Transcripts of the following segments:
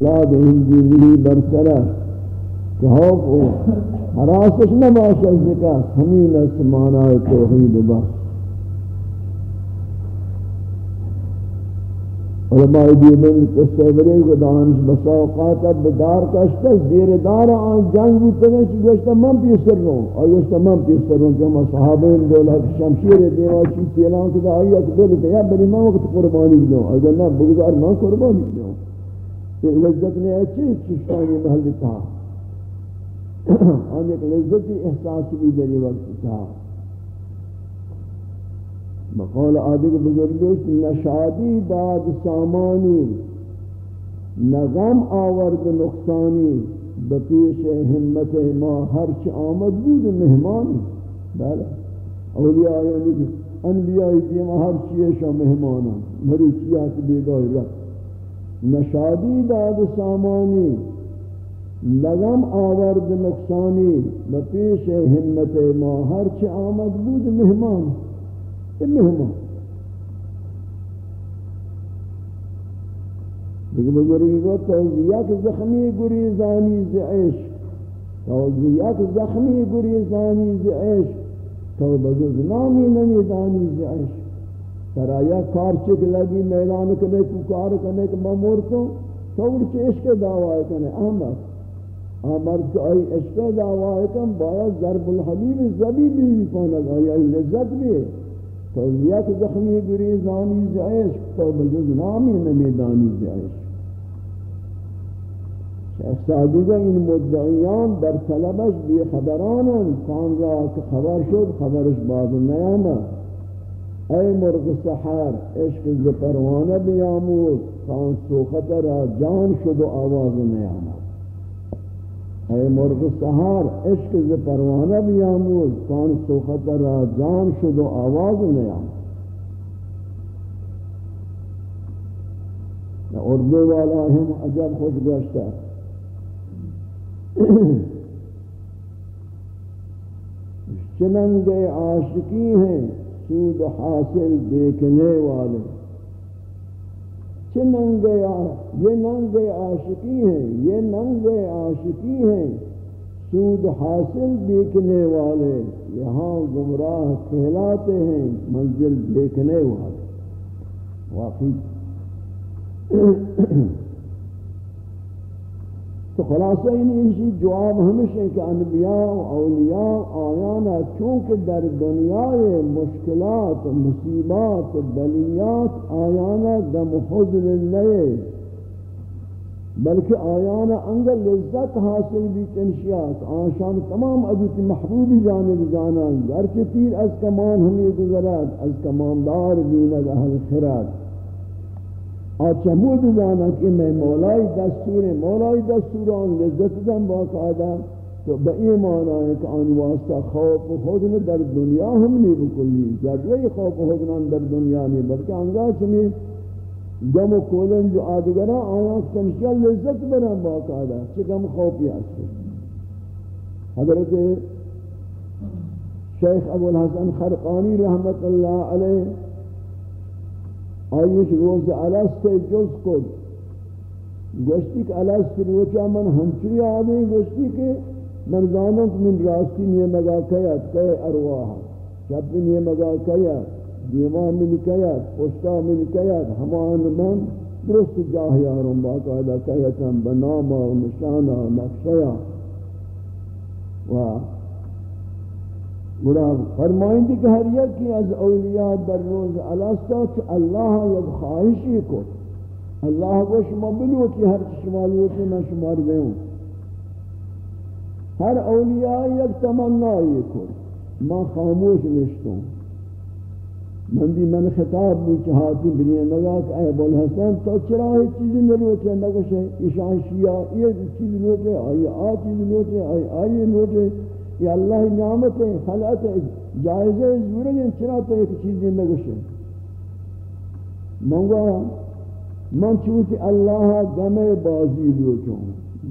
اولاد ہندی برسرہ کہ ہوک او حراسش نباشد ذکر ہمین اس معنی توحید بس علماء دیمن قصہ برے کو دانش بسا اوقات اب دار کشتا زیر دار آن جنگ بودتا ہے چی گوشتا من پیسر رہوں اور گوشتا من پیسر رہوں کہ ہم صحابین دولا شمشیر دیوا چی تیلان کدا آئی اک دل یا بلی من وقت قربانی دوں اگر نہ بگزار من قربانی دوں یہ لذت نے اچھی چشتانی محل تھا۔ آن ایک لذتی احساس بھی دری وقت تھا۔ بقول آدھگ بزرگوش نشادی داد سامانی نغم آورد نقصانی بپیش حمت ما ہرچ آمد بود مہمانی بله، اولیاء یعنی انبیاء دیما ہر چیشا مہمانا مروچیات بیگائی رکھ نشادی داد سامانی لغم آورد نقصانی بپیش حمت ما ہرچ آمد بود مہمانی مہمان لیکن بزرگی کو توضیحات زخمی گریزانی ز عشق توضیحات زخمی گریزانی ز عشق تو بزرگ نامی نمیدانی ز سرایا، کار چک لگی میدان کنے کو کار کنے، کہ ممور کو تو چھ عشق دعوی کنے احمد امر کہ ای عشق دعوی کن باید ضرب الحبیب زبیبی کنے آیا لذت بھی توزیت زخمی گری گریزانی زعیش تو بجز نامی نمیدانی زعیش شیخ صادقہ ان مدعیان در طلبش بی خبرانن کان را که خبر شد، خبرش بعد نیامه ای مرغ سحر، عشق زپروانه بیاموز کان سوخت را جان شد و آواز نیامه اے مرغ سہار عشق ز پروانہ بیاموز کان سوخت را جان شد و آواز نیام اردو والا ہم عجب خوش گوشتا چننگ عاشقی ہیں۔ سود حاصل دیکھنے والے۔ ننگے یہ ننگے عاشقی ہیں، یہ ننگے عاشقی ہیں۔ سود حاصل دیکھنے والے یہاں گمراہ کہلاتے ہیں منزل دیکھنے والے۔ واقعی۔ تو خلاصہ اسی جواب ہمیشہ کہ انبیاء و اولیاء آیانا چونکہ در دنیا مشکلات، مصیبات، بلیات آیانا دم حضن لیے بلکہ آیانا انگل لذت حاصل بھی تنشیات آشان تمام عدوت محبوبی جانب جانا گرچہ تیر از کمان ہمیں گزرات از کمان دار بیند اہل خرات آچمود زانت این می مولای دستور مولای دستور آن لذت دن باقاعده تو به این معنی که آن واسطه خوف خودن در دنیا هم نہیں بکلی. ذره خوف خودن در دنیا نی. بلکه آنگاه چمی دم و کولن جو آدگران آیان کمشیا لذت برن کم چکم خوفی هست؟ حضرت شیخ ابو الحسن خرقانی رحمت الله علیه آئیش روز علست جز کد گوشتی کہ علست روچا من ہنچری آدھیں گوشتی کہ من زانوں کہ من راستی نیے مگا کیت کئے ارواح. شب نیے مگا کیت دیوان من کیت پشتا من کیت ہمان من درست جاہیاروں باقاعدہ کیتاں بناما و نشانا نقشیا و گڑا فرمائیں کہ ہر یک کی از اولیاء در روز الاستا کہ اللہ یک خواہشی کو۔ اللہ کو شما بلو کی ہر شما لوٹی میں شمار دوں ہر اولیاء یک تمنا یہ کو۔ ما خاموش نشتوں من دی من خطاب بو چاہتی بنی مگا کہ اے بول حسن تو چرا ہے چیز نہ لوٹے نہ کچھ ایشان شیعہ، یہ چیز لوٹے آئی آ چیز لوٹے آئی آئی لوٹے یہ اللہ نعمت ہے، خلعت ہے، جائزہ ضرورت ہے چرا تو ایک چیز نہ گوشے۔ منگا من چوتی اللہ غم بازی لوٹوں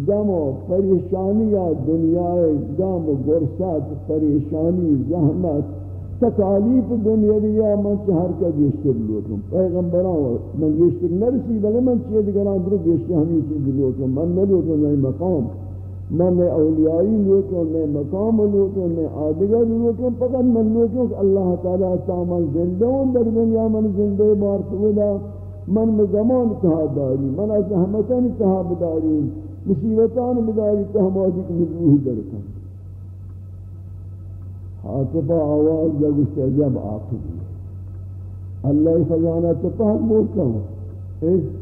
غم و پریشانی یا دنیا غم و گرسات پریشانی، زحمت، تکالیف دنیاوی من چہر کا گیشتر لوٹم پیغمبران، من گیشتر نرسی، بلے من چیئے دیگران درو گیشتر ہمیں چیز لوٹم من نلوٹم نئی مقام۔ من نئی اولیائی لوٹم نئی مقام لوٹم نئی آدگر لوٹم فقط من لوٹم کہ اللہ تعالیٰ تاما زندہ ہوں، در دنیا من زندہ بار سودا من مزمان اتحاد داری، من از احمتان اتحاد داری۔ مصیبتان بداری تحمادی کی مدروح درکن۔ حاطفہ آواز لگوشت عجب آخری۔ اللہ خزانہ تو پاک بولتا ہوں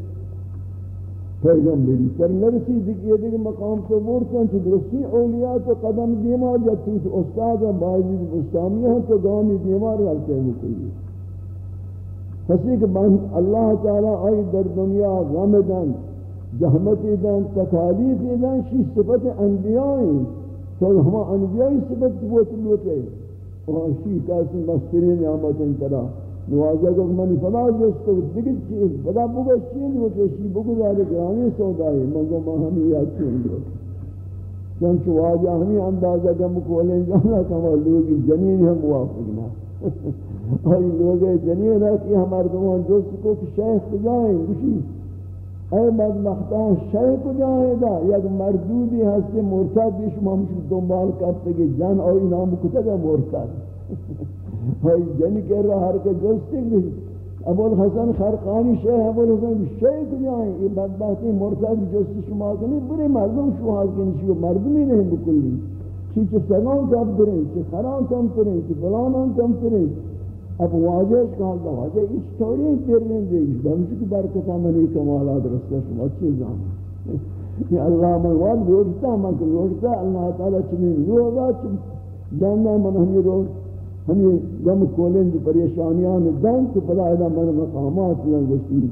پیغمبری پر نرسی دیکھئے دیکھ مقام تو بورتا ہوں چھ درستی اولیاء تو قدم دیما جاتی تو استاد و باعثی بستامی ہیں تو گامی دیما رہتے ہیں کلی کسی کہ اللہ تعالیٰ آئی در دنیا غمدن جہمتی دن تکالیفی دن، شی صفت انبیاء ہیں تو ہما انبیائی صفت بوت لوٹے. وہاں شیح کاسی مسترین نعمت انترا نوازہ کو منی فلا جستا دیگر چیز بدا بگا چیز لوٹے شیح بگزارے گرانی سودائی منگو ما ہمی یاد چیز لوٹے چونچہ واجہ ہمیں اندازہ کم کولیں جانا کما لوگی جنین ہم موافق نہ۔ اور لوگ جنین ہے کہ ہمارے دوان دوست کو کہ شیخ جائیں گوشی اے بدبختان شیع کو جائے دا۔ یک مردودی ہستے مرتد بھی شما مشکل دنبال کرتے کہ جن آئی نام کتا مرتد؟ آئی جنی یعنی کر رہا ہر کے جوستے بھی ابو الحسن خرقانی شیع ابو الحسن شیع کو جائیں یہ بدبختی مرتد جوستے شما کنی برے مردم شما کنی شما مردمی نہیں بکلی چی چی سگان کم کریں چی خران کم کریں چی فلانان کم کریں اب واجہ کہا دا واجہ اس طوری پیر نہیں دے گی بہمشی کی برکتہ منی کمالات رسول شما اچھی زمان؟ کہ اللہ من واد لوٹتا من کو لوٹتا اللہ تعالی چنین لوگا چن جاننا من ہمیں رو ہمیں غم کولن دی پریشانیان دن تو بلا ادا من مقامات لنگشتی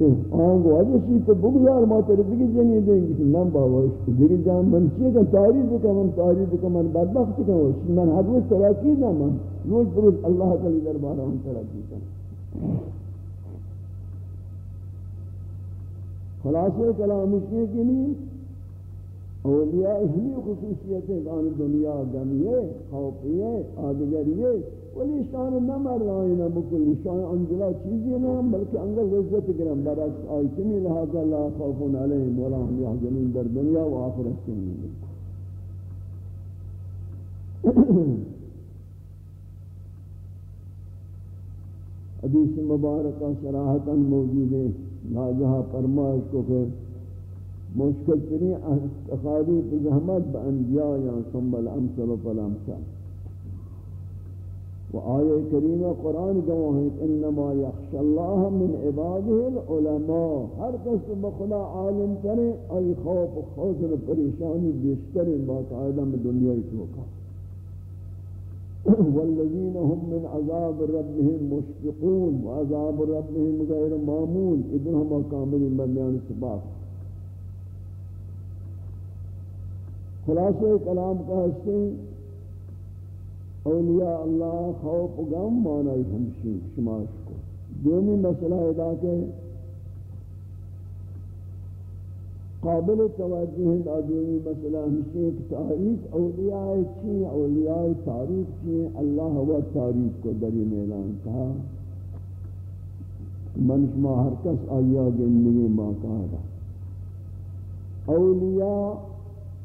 آنگو واجہ سی تو بگزار ما تر دیگی جنی دیں گی من بابا اس دیگی جان من چیئے کہ تاریخ کا من تاریخ کا من بدبخت کا من حدوث تراکی دا من روز بروز اللہ تعالی دربارہ ہم ترقی کر خلاصہ کلام اس کے نہیں اولیاء ہمی خصوصیتیں کان دنیا گمیے خوفیے آدگریے، ولی شان نہ مر رہے نہ بکل شان انجلا چیزی نہ، بلکہ انگل عزت کرم برعکس آیتمی لہذا لا خوف علیہم ولا هم يحزنون در دنیا و آخرت کے حدیث مبارکہ صراحتاً موجود ہے ناجہا فرمائش کو کہ مشکل ترین تقاریب زحمت با انبیاء یا ثم الامثل و فالامثل و آیہ کریمہ قرآن گواہ ہے انما یخش اللہ من عباده العلماء. ہر کس بخدا عالم کرے ای خوف و خوف پریشانی بیشتر باقاعدہ میں دنیا توقع والذین هم من عذاب ربهم مشفقون وعذاب ربهم غیر معمول ادن ہم کامل بیان سبات خلاصہ کلام کا ہستے اولیاء اللہ خوف و غم معنی ہمشی شماش کو۔ دومی مسئلہ ادا کہ قابل توجہ ہے آدمی مسئلہ ہمشہ ایک تاریخ اولیاء چی، اولیاء تاریخ چی، اللہ و تاریخ کو دری میلان کہا منشما ہر کس آیا گندگی باقا رہا اولیاء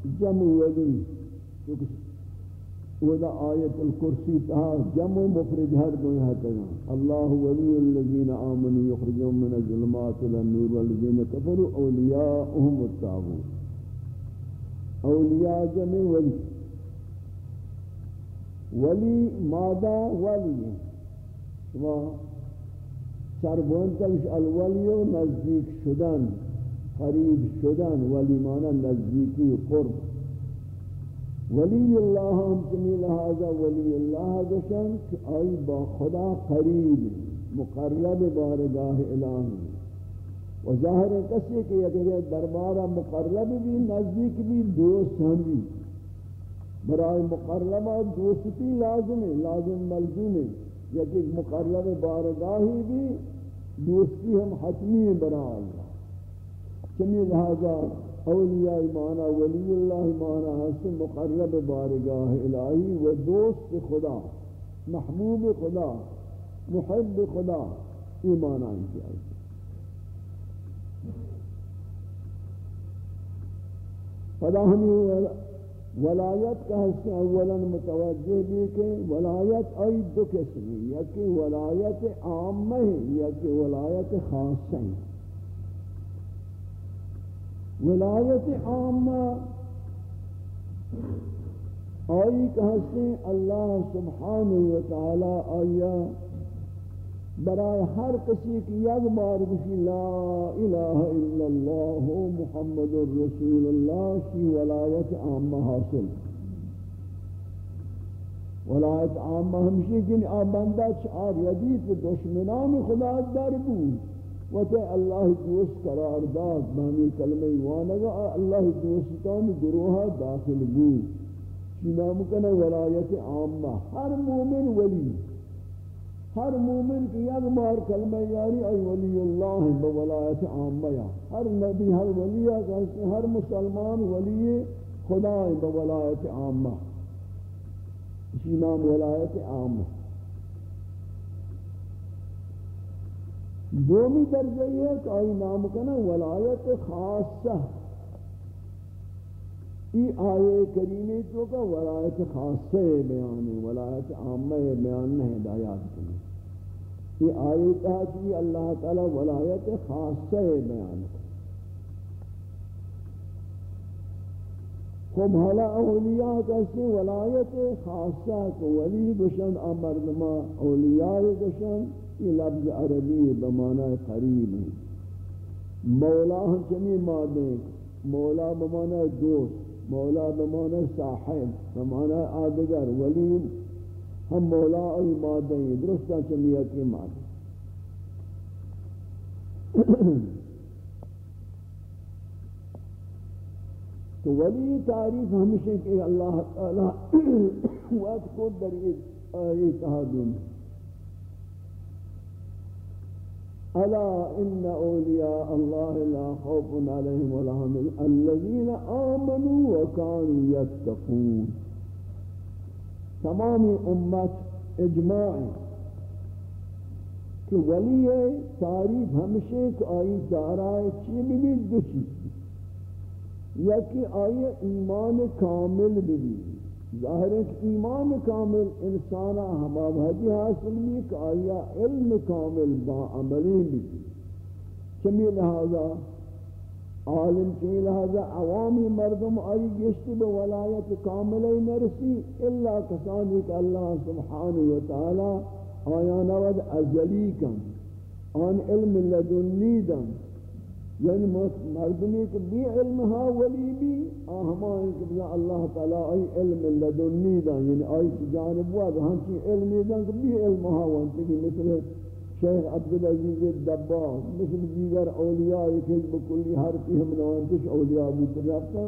جمع ولی ودا آیت الکرسی تہا جمع مفرد ہر دو یہاں تگا اللہ ولی الذین آمنوا یخرجون من الظلمات الى النور والذین کفروا اولیاءهم الطاغوت۔ اولیاء جمع ولی۔ ولی مادہ ولی شما سربونتش الولی نزدیک شدن۔ قریب شدن ولی مانا نزدیکی قرب. ولی اللہ ہم چمی لہذا ولی اللہ گشن کہ آئی با خدا قریب مقرب بارگاہ الہی و ظاہر کسی کہ اگر دربارہ مقرب بھی، نزدیک بھی، دوست ہم بھی. برای مقربہ دوستی لازم ہے، لازم ملزوم ہے. یکی مقرب بارگاہی بھی، دوستی ہم حتمی برای اللہ. چمی لہذا اولیاء مانا، ولی اللہ مانا حسن مقرب بارگاہ الہی و دوست خدا، محبوب خدا، محب خدا ایمان آئیں کی آئی خدا ہمیں ولایت کا حصہ اولا متوجہ بھی کہ ولایت آئی دو قسم ہے یا کہ ولایت عامہ ہے یا کہ ولایت خاصہ ہے ولایت عامہ۔ آئی کہتے ہیں اللہ سبحانہ وتعالی آیا، برائے ہر کسی کی یک بار کسی لا الہ الا اللہ محمد الرسول اللہ کی ولایت عامہ حاصل۔ ولایت عامہ ہمشی کن آبندہ چار یدید دشمنان خدا در بود۔ و تے اللہ دوست قرار داد بہمی کلمہ وانگا اللہ دوستان گروہ داخل بود چی نام کنا ولایت عامہ. ہر مومن ولی. ہر مومن کی یک بار کلمہ یاری، ای ولی اللہ بولایت عامہ یا. ہر نبی، ہر ولی کہتے ہر مسلمان ولی خدا بولایت عامہ. اسی نام ولایت عامہ؟ دومی درجہ یہ ہے کہ آئی نام کنا ولایت خاصہ ای آیے کریمی تو کا ولایت خاصہ بیان ہے، ولایت عامہ بیان نہیں ہدایات کی یہ آیے کہا کہ اللہ تعالی ولایت خاصہ بیان ہے۔ خب حالا اولیاء کسی ولایت خاصہ کو ولی گشن امردما اولیاء گشن یہ لفظ عربی بمعنی قریب ہے۔ مولا ہم چمی مادیں مولا بمعنی دوست، مولا بمانا صاحب بمانا آدگر، ولی ہم مولا ای مادہ ہیں۔ درستہ چمیت کی مادہ تو ولی تعریف ہمیشہ کہ اللہ تعالی وقت کو در یہ آئی تحادون ألا إن أولياء الله لا خوف عليهم ولا هم الذين آمنوا وكانوا يتقون. تمام امت اجماع کہ ولی تعریف ہمشہ کہ آئی دارائے چی بھی دو چیز یا کہ آئی ایمان کامل بھی ظاہر ہے کہ ایمان کامل انسانا ہما بھجی حاصل بھی کہ آیا علم کامل با عملی بھی۔ چمی لہذا عالم چمی لہذا عوامی مردم آئی گشتی با ولایت کاملی نرسی اللہ کسانی کہ اللہ سبحانہ وتعالی آیا نود ازلی کن، آن علم لدنی دن۔ یعنی مردمی کہ بھی علم ہا ولی بھی آہمائیں کہ بزا اللہ تعالیٰ آئی علم لدنی دا یعنی آئی کی جانب واد ہنچی علمی دا کہ بھی علم ہا وانتی کہ مثل شیخ عبدالعزیز الدبا مثل دیگر اولیاء کہ بکلی ہر کی ہم نوانتش اولیاء بود رفتا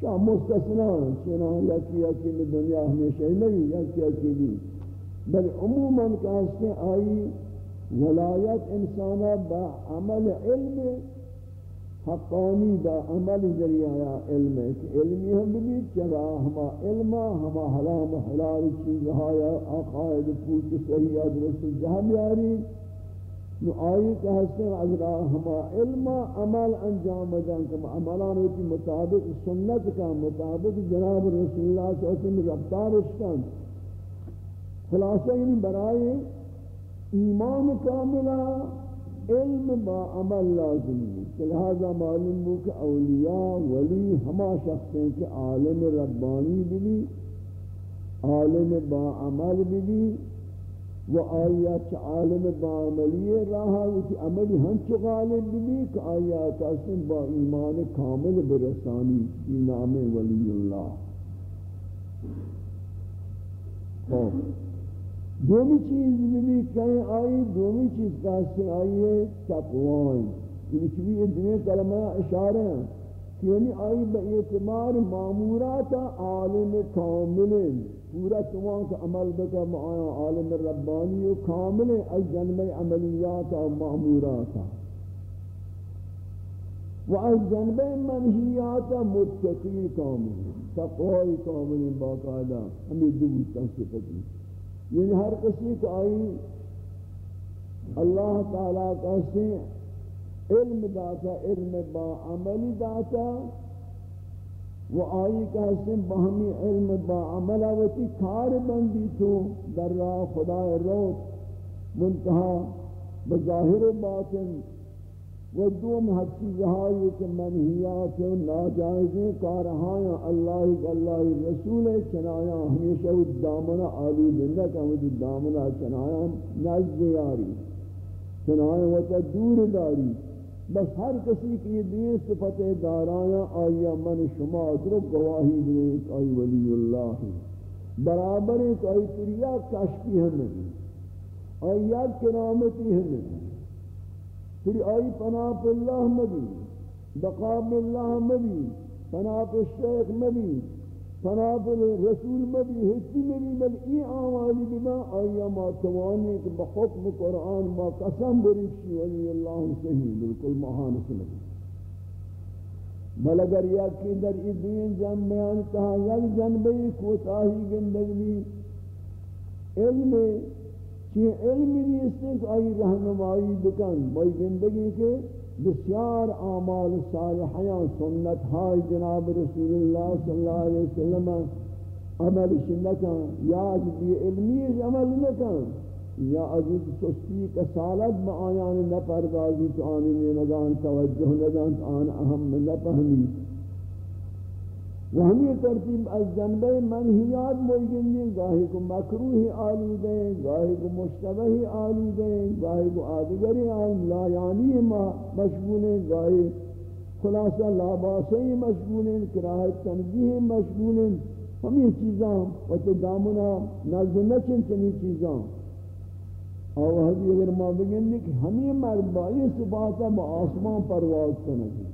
شاہ مستثنا چنان یکی یکی میں دنیا ہمیشہ نہیں یکی یکی بھی بل عموماً کہاستے آئی ولایت انسانا با عمل علم حقانی با عمل ذریعہ علم ہے کہ علمی ہم بھی چرا، ہما علمہ ہما حلام، حلال چیزہا یا آقائد پوچھ صحیح درست جہاں بیاری نو آئی کہ ہستے از ہما علمہ عمل انجام دن کہ عملان ہوتی مطابق سنت کا، مطابق جناب رسول اللہ صلی اللہ علیہ وسلم رفتار اشکن خلاصہ یعنی برائے ایمان کاملہ علم با عمل لازم ہے لہذا معلوم ہو کہ اولیاء، ولی ہما شخص ہیں کہ عالم ربانی بھی عالم با عمل بھی و آیات عالم با عملی راہا و کی عملی ہنچ غالب بھی کہ آیات اسم با ایمان کامل برسانی. کی نام ولی اللہ خوف دومی چیز بھی کہیں آئی دومی چیز کہتے آئی ہے تقوائن یعنی چوی یہ دنیا کلمہ اشارہ ہیں کہ یعنی آئی با اعتبار معمورات عالم کامل. پورا تمام کا عمل بکا معایا عالم ربانی و کامل از جنب عملیات و معمورات و از جنب منحیات متقی کامل. تقوی کامل باقاعدہ ہمیں دو صفت نہیں یعنی ہر کسی کو آئی اللہ تعالیٰ کا سے علم داتا، علم با عملی داتا، وہ آئی کا حسن باہمی علم با عمل آوتی کار بندی تو در راہ خدا روت، منتہا بظاہر و باطن وہ دوم حد چیزہائی کہ منحیات و ناجائزیں کارہایا اللہ اللہ رسول چنایا ہمیشہ وہ دامنہ آلود لکا وہ دامنہ چنایا نزد یاری چنایا وہ دور داری۔ بس ہر کسی کی دین صفت دارایا آیا من شما ادرک گواہی دے آئی ولی اللہ برابر ایک آئی تریا کشفی ہم نہیں آئی کرامتی ہم نہیں پھر آئی پناہ پہ اللہ مبی بقاب اللہ مبی پناہ پہ شیخ مبی پناہ پہ رسول مبی حسی مبی بل ای آوالی بنا آئی ما توانی کہ بحکم قرآن ما قسم بریشی ولی اللہ صحیح، بالکل محان سنگی بل اگر یکی در ای دین جنبیان کہا یک یعنی جنبی کوتاہی گندگی، علم چی علمی نیست کہ آئی رہنمائی بکن بائی زندگی کے بسیار اعمال صالحیان سنت ہائی جناب رسول اللہ صلی اللہ علیہ وسلم عمل شنکن یا بھی علمی عمل نکن، یا عزیز سستی کا سالت با آیان نپردازی تو آنی نگان توجہ ندان تو آن اہم نپہمی. وہ ہمیں ترتیب از جنبے منحیات موجودی گاہی کو مکروہی آلود ہیں گاہی کو مشتبہی آلود ہیں گاہی کو آدگری آلود لا یعنی مشغول ہیں گاہی خلاصہ لاباسی مشغول ہیں کراہت تنزیح مشغول ہیں ہمیں چیزاں وقت دامنا نظر نچن چنی چیزاں اور حدیث اگر ما بگن کہ ہمیں مرد بائی صفاتہ با آسمان پرواز کرنے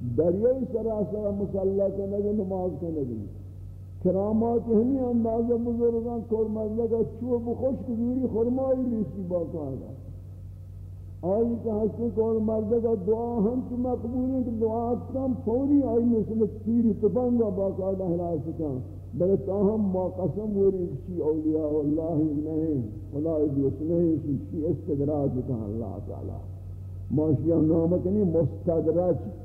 دریائی سراسر مسلح کے نگے، نماز کے نگے۔ کرامات ہمی اندازہ بزرگان کور مزلگا چوب خوشک دوری خرمائی لیسی باقاعدہ۔ آئی کہ حسن کور مردگا دعا ہم کی مقبول ہیں کہ دعا کم فوری آئی مثل تیر تفنگا باقاعدہ حلا سکا بلے تاہم ما قسم ہوری کسی اولیاء اللہ نہیں خدا دوست نہیں کسی استدراج کہا اللہ تعالی۔ ما ماشیہ نامکنی مستدرج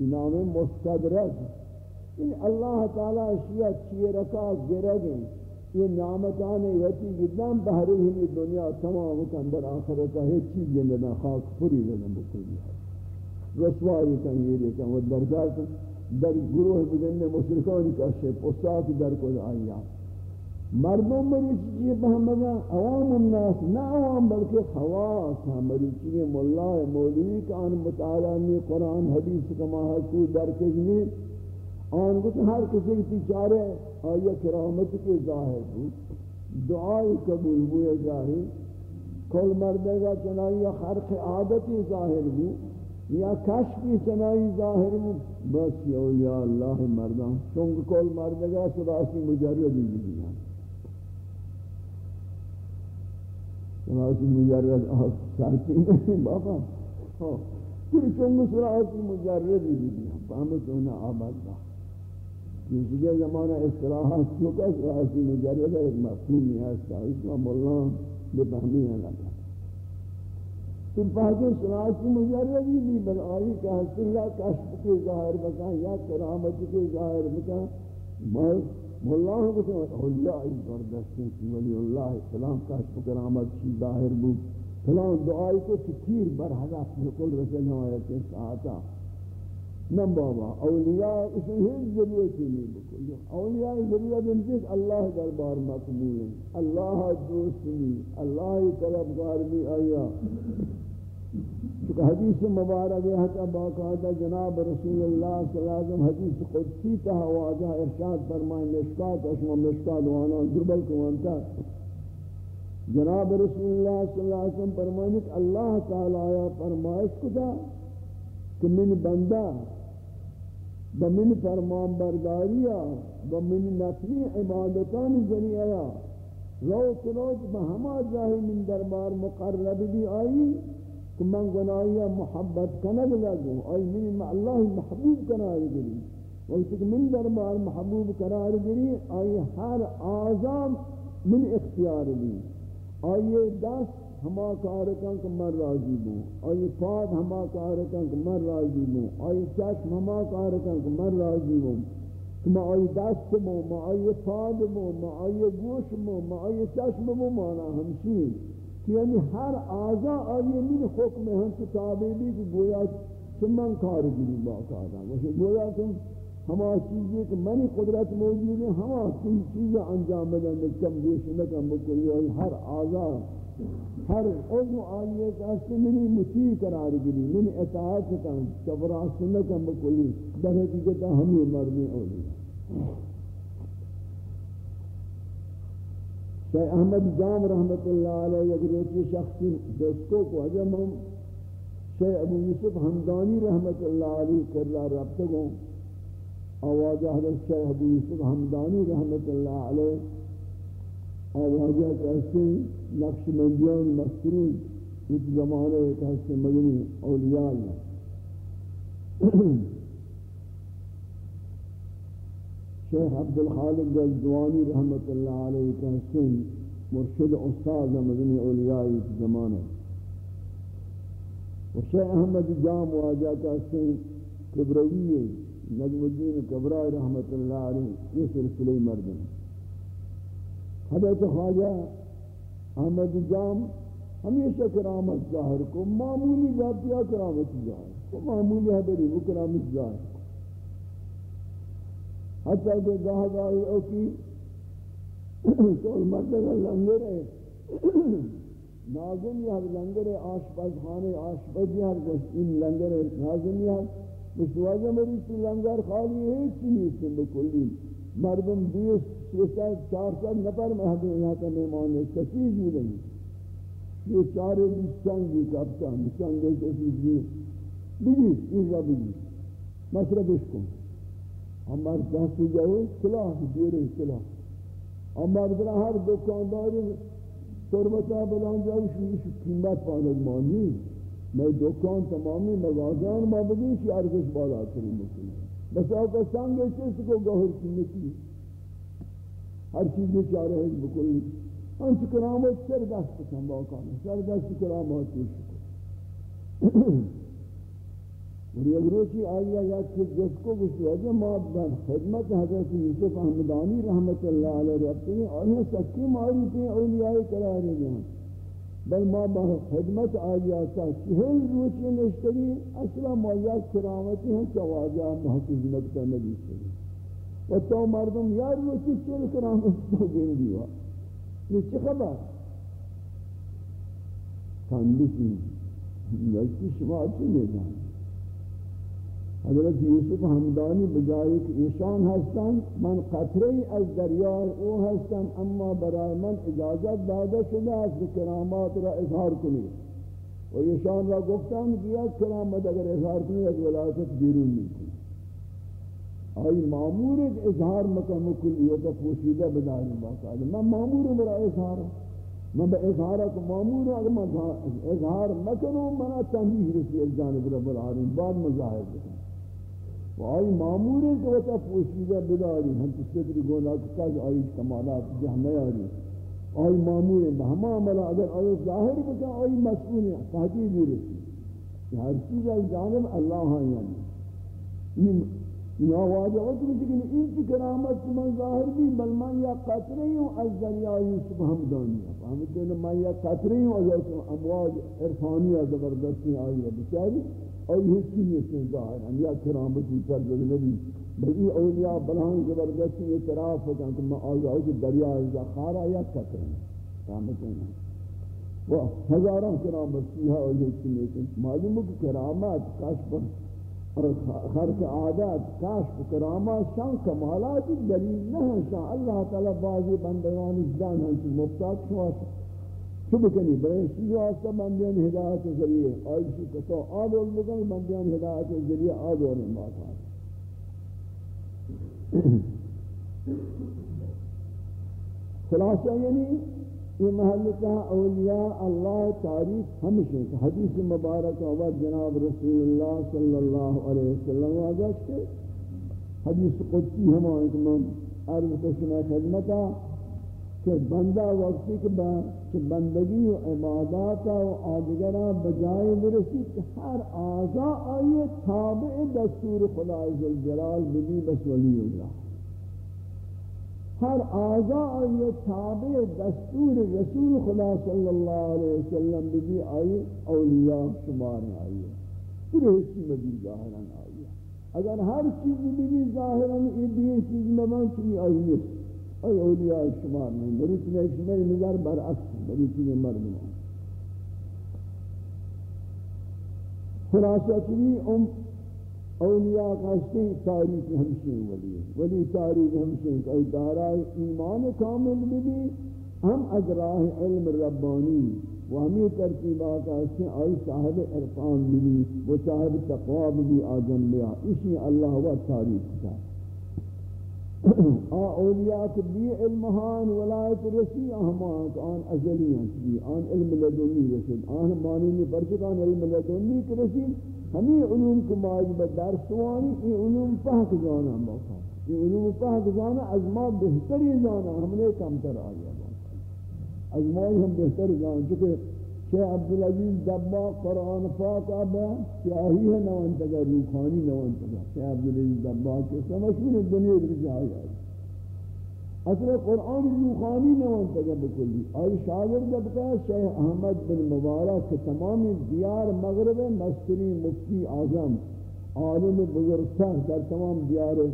نام مستدرج ان اللہ تعالی اشیاء چیئے رکا گرگیں یہ نعمتان یتی گدام بہری ہی دنیا تمام کندر آخرتا ہے چیز جنہ خاک پوری لنا بکلی ہے رسوائی کن یہ لیکن وہ درجات در گروہ بگننے مشرکانی کا شیف پساک در کو آئیا مردم مریچ یہ بہمگا عوام الناس نہ عوام بلکہ خواص ہیں مریچی مولا مولوی کا ان مطالعہ میں قرآن، حدیث کا محسو در کجنی آن کو ہر کسی کی چارے آیا کرامت کے ظاہر ہو دعائی قبول ہوئے جاہی کل مردے گا چنائی خرق عادتی ظاہر ہو یا کشفی چنائی ظاہر ہو بس یا اللہ مردان چونکہ کل مردے گا سراسی مجردی بھی سراسی مجرد سرکی نہیں بابا. پھر چونگو سراسی مجرد ہی بھی ہم فهمت ہونا آباد دا کسی زمانہ اصطلاحات چکا سراسی مجرد ایک مفہومی ہے اس میں مولا بفہمی ہے لگا پھر فہدو سراسی مجرد ہی بھی بل آئی کہ حسن یا کشف کے ظاہر بکا یا کرامت کے ظاہر بکا واللہ کو تو اولیاء زبردست ہیں ولی اللہ سلام کا کرامت کی ظاہر بو سلام دعائی کو تیر بر ہدف بالکل رسول نوایت کے ساتھا نم بابا، اولیاء اس میں ہیچ ضرورت نہیں بکل. اولیاء ضرورت ان سے اللہ دربار مقبول ہیں. اللہ دوست نہیں. اللہ طلبگار بھی آیا. چونکہ حدیث مبارک ہے حتی باقاعدہ جناب رسول اللہ صلی اللہ علیہ وسلم حدیث قدسی تا واجہ ارشاد فرمائیں مشکات اشما مشکات وانا دربل کوانتا جناب رسول اللہ صلی اللہ علیہ وسلم فرمائیں کہ اللہ تعالی آیا فرمائش کتا کہ من بندہ بمن فرمان برداریا بمن نفلی عبادتان ذریعہ، روز روز بہما جاہی من دربار مقرب بھی آئی۔ کہ من گناہیا محبت کنگ لگو آئی من اللہ محبوب قرار گری وقت کہ من دربار محبوب قرار گری آئی ہر آزام من اختیار بھی آئیے دست ہما کارکن کہ من راضی بوں آئیے پاد ہما کارکن کہ من راضی بوں آئیے چشم ہما کارکن کہ من راضی بوں ما آئی دست مو ما آئی پاد مو ما آئی گوش مو ما آئی چشم مو مانا ہمشین یعنی ہر آزا آئی من حکم ہم کتابی بھی کہ گویا چمن کار گری باقا دا گویا کہ ہما چیزیں کہ منی قدرت موجود ہے ہما چیز چیزیں انجام بدن کم دیش نکم بکلی ہر یعنی آزا ہر عضو آئیے کہ اس منی مطیع قرار گری منی اطاعت کن چبرا سنکم بکلی در حقیقتا ہمیں مردی اولی شیخ احمد جام رحمت اللہ علیہ یک روچی شخصی دوستوں کو حجم ہم شیخ ابو یوسف حمدانی رحمت اللہ علیہ کر رہا ربطگوں آواز حضرت شیخ ابو یوسف حمدانی رحمت اللہ علیہ آوازہ کہتے ہیں نقش مندیان مسترین، اس زمانے کہتے ہیں مدنی اولیاء اللہ شیخ عبد الخالق گلدوانی رحمت اللہ علیہ کہتے مرشد استاد مدنی اولیاء اس زمانے و شیخ احمد جام واجہ کہتے کبروی نجم الدین کبرائی رحمت اللہ علیہ یہ سلسلے مردن حضرت خواجہ احمد جام ہمیشہ کرامت ظاہر کو معمولی بات یا کرامت ظاہر کو معمولی بری وہ کرامت ظاہر کو۔ حتیٰ کہ گاہ گاہی اوکی کول مردگا لنگر ہے ناظم یہ لنگر ہے آشپاز خانے آشپاز یہ گوشتین لنگر ہے ناظم یہ مستواجہ مریض لنگر خالی ہے چنی سن بکلی مردم دوست سیسا چار سال نفر مہدی یہاں کا مہمان ہے کسیز بھی نہیں یہ چارے بھی چنگی کبتا چنگی کسیز بھی بگی ایزا بگی. مصرف اس کو ہمار دست جاؤ سلاح دیرے سلاح ہمار در ہر دکاندار سرمتا بلان جاؤ شویش قیمت پاند مانی میں دکان تمامی مغازان ما بگی چی ارزش بالا کریں مکنی بس آقا سنگ چیز کو گوھر کی ہر چیز رہے ہیں بکلی چی کرامت سر دست کن باقانا سر دست کرامت کی شکر اور یک روچی آئیا یاد کہ جس کو گشت وجہ ما بن خدمت حضرت یوسف احمدانی رحمت اللہ علیہ ربطنی آئیا سکی ماری تھی، اولیاء قرار جہاں بل ما با خدمت آئیا تا چہل روچی نشتری اصلا ما کرامتی ہیں چواجہ محفوظ نکتہ نبی صلی و تو مردم یار وہ چیز چل کرام تو دین دیوا یہ چی خبر؟ کندشی یکی شما چی میدان حضرت یوسف حمدانی بجائے کہ ایشان ہستن من قطری از دریای او ہستن اما برای من اجازت داده شده از کرامات را اظہار کنی. و ایشان را گفتن کہ یک کرامت اگر اظہار کنی، از ولایت بیرون نہیں آئی معمور ایک اظہار مکہ مکلیتا پوشیدہ بداری باقاعدہ میں معمور میرا اظہار میں با اظہارہ کو معمور اگر میں اظہار مکنوں منا تنبیح رسی از جانب رب العالمین بعد مظاہر بکن و آئی معمور ہے کہ وہ پوشیدہ بداری ہم تو صدر گونا کتاز آئی کمالات جہمہ آری آئی معمور ہے بہما عملہ اگر آئی ظاہر بکن آئی مسئول ہے تحقیقی رسی ہر چیز از جانب اللہ ہاں یعنی یا واجہ وقت میں کہ ان کی کرامت من ظاہر بھی بل من یا قطری ہوں از دریا یوسف حمدانی فهمتے ہیں میں یا قطری ہوں از امواج عرفانی زبردستی آئی ہے بچاری اور یہ چیز سے ظاہر ہیں یا کرامت سر نبی بل یہ اولیاء بلہن زبردستی اعتراف ہوتا کہ میں آئی آئی کہ دریا از خارا یا قطری فهمتے ہیں وہ ہزارہ کرامت سیہا اور یہ چیز معلوم ہے کہ کرامت کاشف خرق عادات کاشف کرامات شان کمالات دلیل نہ ہیں شان اللہ تعالی بعضی بندگان جان ہیں کہ مفتاق شما شو بکنی، برای چیز واسطہ بندیان ہدایت ذریعے آئیشی کتو آدول بکن بندیان ہدایت ذریعے آدول ماتا خلاصہ یعنی یہ محل کا اولیاء اللہ تعریف ہمشہ کہ حدیث مبارک و جناب رسول اللہ صلی اللہ علیہ وسلم واجد کے حدیث قدسی ہمارے کہ میں عرض کو سنا خدمتا کہ بندہ وقتی کہ بندگی و عبادات و آدگرہ بجائے برسی کہ ہر آزا آئیے تابع دستور خدا عزالجلال بھی بس ولی اللہ۔ ہر آزا آئیے تابع دستور رسول خدا صلی اللہ علیہ وسلم بھی آئی اولیاء شمار آئیے۔ پھر حسی مبی ظاہران آئیے۔ اگر ہر چیز بھی ظاہران یہ چیز میں مبان چلی آئیے ای اولیاء شمار نہیں بریت میں ایک شمار نظر برعکس بریت میں مردمان خلاصہ چلی ام اولیاء کا ہستے تاریخ ہمشہ ولی ولی تاریخ ہمشہ کہ دارہ ایمان کامل بھی ہم از راہ علم ربانی و ہمیں ترتیبات ہستے آئی صاحب عرفان بھی وہ صاحب تقوی بھی آجم لیا اسی اللہ و تاریخ کا اولیاء کے بھی علمہان ولایت رسی اہمان آن ازلیاں بھی آن علم لدنی رسید، آن مانی نے برکت آن علم لدنی کے رسید، ہمیں علوم کو معجبہ درسوانی یہ علوم پاک جانا موقع یہ علوم پاک جانا از ما بہتری جانا، ہم نے کم تر آیا از ما ہم بہتر جانا، چونکہ شیخ عبدالعزیز دبا قرآن پاک آبا سیاہی ہے نوانتگا روخانی نوانتگا شیخ عبدالعزیز دبا کے سمشون دنیا در جائے آئی اصل قرآن روخانی نوانتگا بکلی آئی شاگر جب کہا شیخ احمد بن مبارک تمام دیار مغرب مستری مفتی آزم عالم بزرگتر در تمام دیار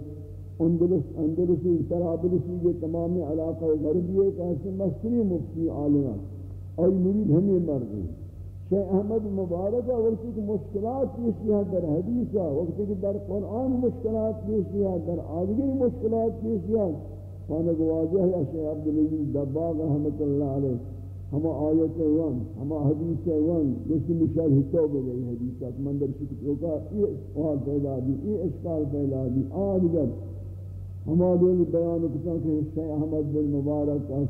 اندلس، اندلسی ترابلسی کے تمام علاقہ غربی ایک ایسے مستری مفتی عالم اور مرید ہمیں مرد شیخ احمد مبارک وقتی کہ مشکلات پیشی ہے در حدیثہ وقتی کہ در قرآن مشکلات پیشی ہے در آدگی مشکلات پیشی ہے فانک واضح ہے شیخ عبدالعزیز دباغ رحمت اللہ علیہ ہما آیت ون ہما حدیث ون جیسی مشاہد حتو بگئی حدیثات من در شکر چوکا یہ سوال پیدا دی یہ اشکال پیدا دی آدگر ہما دول بیان کتا کہ شیخ احمد بن مبارک کا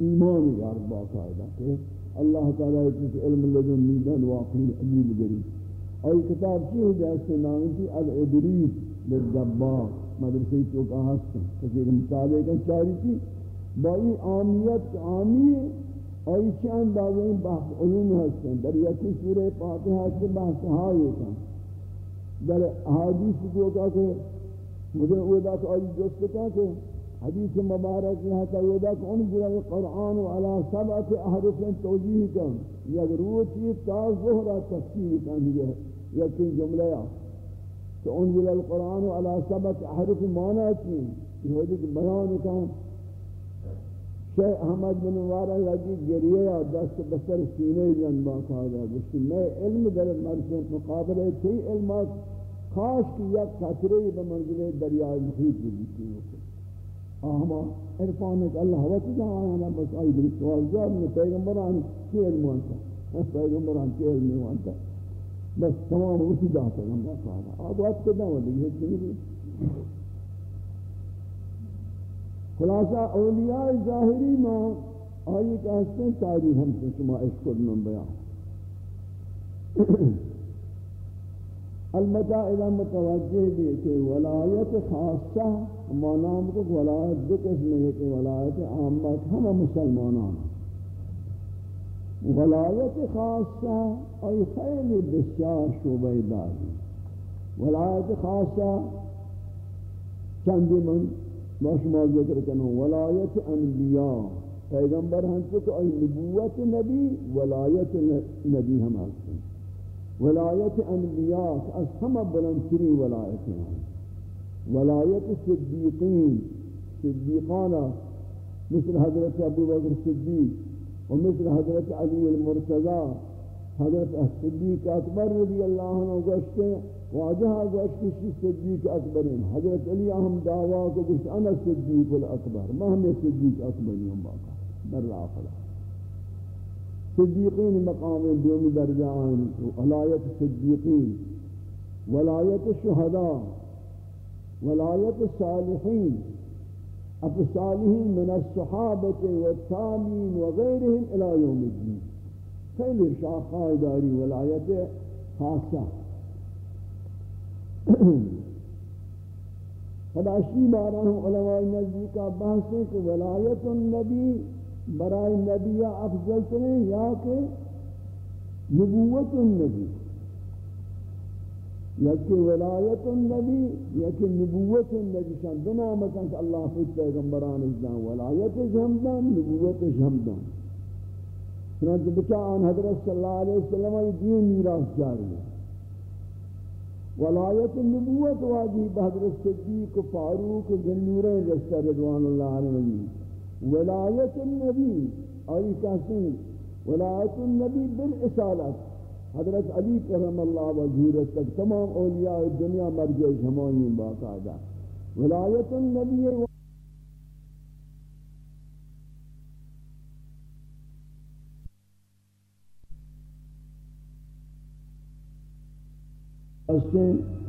ایمان یار باقاعدہ کہ اللہ تعالیٰ کی علم لدن نیدن واقعی عجیب گری۔ اور کتاب کی ہے جیسے نام تھی العبریت للجبار۔ مدرسی تو کہا ہستن کسی کے مطابق چاری تھی۔ بائی عامیت عامی اور یہ چند باغیں بحث علوم ہستن در یکی سورہ فاتحہ کے بحث ہائے کن در حدیث کو کہا کہ مجھے وہ دا کہ آئی جس کہا کہ حدیث مبارک یہاں تیودا کہ انزل القرآن على سبعت احرف توجیہ کن، یک روچی تا ظہرہ تفسیر کن یکی جملہ کہ انزل القرآن على سبعت احرف مانا کی، یہ حدیث بیان کن۔ شیخ احمد بن وارا لگی گریہ دست بسر سینے جنبا کھادا گشتی میں علم در مرسل مقابلہ تھی علمات خاص کی یک قطرے بمنزل دریائے محیط بھی ہم عرفان کہ اللہ ہوا چیزا آیا بس آئی بلی سوال جواب میں پیغمبران کی علم وانتا پیغمبران کی علم وانتا بس تمام اسی جاتا ہے ہم کہا آب وقت کدنا ہوا دیگه ہے چیزی خلاصہ، اولیاء ظاہری ما آئی کہ ہستن تاریخ ہم سے شما اشکر من بیان البتہ اذا متوجہ بھی کہ ولایت خاصہ ما نام کو ولایت دو قسم ہے کہ ولایت عامت ہم مسلمانان. ولایت خاصہ ای خیلی بسیار شعبہ داری. ولایت خاصہ چندی من باش ما ذکر کنو ولایت انبیاء. پیغمبر ہم کو ای نبوت نبی ولایت نبی ہم ہیں ولایت انبیاء از همه بلندترین ولایت ہیں ولایت صدیقین صدیقانا مثل حضرت ابو بکر صدیق و مثل حضرت علی المرتضی. حضرت صدیق اکبر رضی اللہ عنہ گوشتے واجہ گوشتے شی صدیق اکبرین حضرت علی اہم دعویٰ کو گوشت أنا صدیق الاکبر ما ہمیں صدیق اکبرین باقا در راقلہ صدیقین مقام دوم درجہ آئین ولایت صدیقین ولایت شہداء ولایت صالحین اب صالحین من الصحابت والتابین وغیرهم إلى یوم الدین خیلی شاخائی داری ولایت خاصہ خداشی بارہ ہم علماء نزدی کا بحث ہے کہ ولایت النبی برائے نبی افضل ترین یا کہ نبوت النبی. یا کہ ولایت النبی یا کہ نبوت النبی شان. دو نامتاں کہ اللہ خود پیغمبران اجدان ولایت جمدان نبوت جمدان چنانچہ بچہ آن حضرت صلی اللہ علیہ وسلم یہ دین میراث جاری. ہے ولایت النبوت واجی حضرت صدیق فاروق جنور رسول رضوان اللہ علیہ ولایت النبی آئی کہتے ہیں ولایت النبی بالاسالت حضرت علی کرم اللہ وجورت تک تمام اولیاء دنیا مرجع ہمائیں باقاعدہ. ولایت النبی ہستیں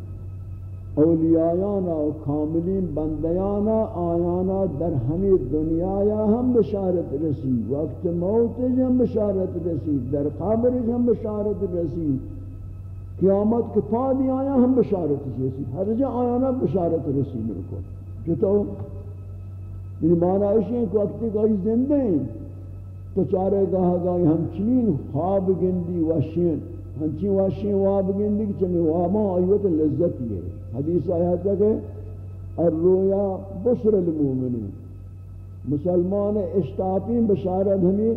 اولیایانا و کاملین بندیانا آیانا در ہمیں دنیا یا ہم بشارت رسی وقت موت ہم بشارت رسی در قبر ہم بشارت رسی قیامت کے پادی آیا ہم بشارت رسی ہر جا آیانا بشارت رسی ملکو جو تو یعنی معنی ہے کہ وقتی کوئی زندہ ہیں، تو چارے گاہ گاہی ہم چنین خواب گندی وشین ہنچی واشی واب گندی کہ چمی وابا آئیوت لذت یہ حدیث آیا تھا کہ الرویا بشر المومنین مسلمان اشتاپین بشارت ہمیں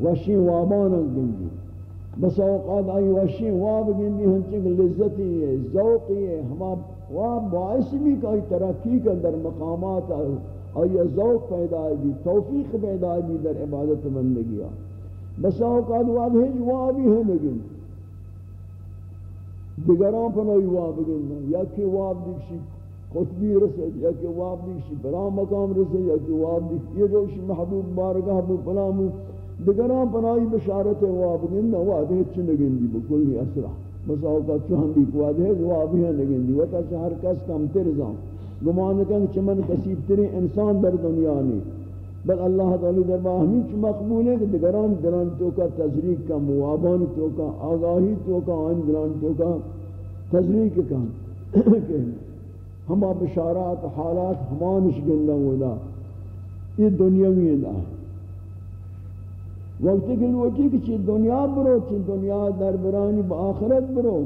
واشی وابانا گندی۔ بس اوقات آئی واشی واب گندی ہنچی لذت یہ ذوقی ہے۔ ہما واب باعث بھی کہ ترقی کا در مقامات آئی ذوق پیدا بھی، توفیق پیدا بھی در عبادت بندگی بس اوقات واب ہج وابی ہے لگن دیگران پناہی واب گندن، یا کہ واب دیکشی خطبی رسد یا کہ واب دیکشی بلا مقام رسد یا کہ واب دیکشی یہ روشی محبوب بارگاہ بو پلامو دیگران پناہی بشارت واب گندن واد ہے چھ نگندی بکلی اسرح بس اوقات بھی واد ہے واب ہے نگندی. وطا چھ ہر کس کم ترزان گمان کن چمن کسیب ترین انسان در دنیا نہیں بل اللہ تعالی در باہ ہمیں مقبول ہے کہ دگران دلان تو کا تذریق کا موابان تو کا آگاہی تو کا آن دلان تو کا تذریق کا کہ ہما بشارات حالات ہمانش گندہ ہودا یہ دنیاوی دا وقتی کہ لوٹی کہ چی دنیا برو چی دنیا در برانی با آخرت برو۔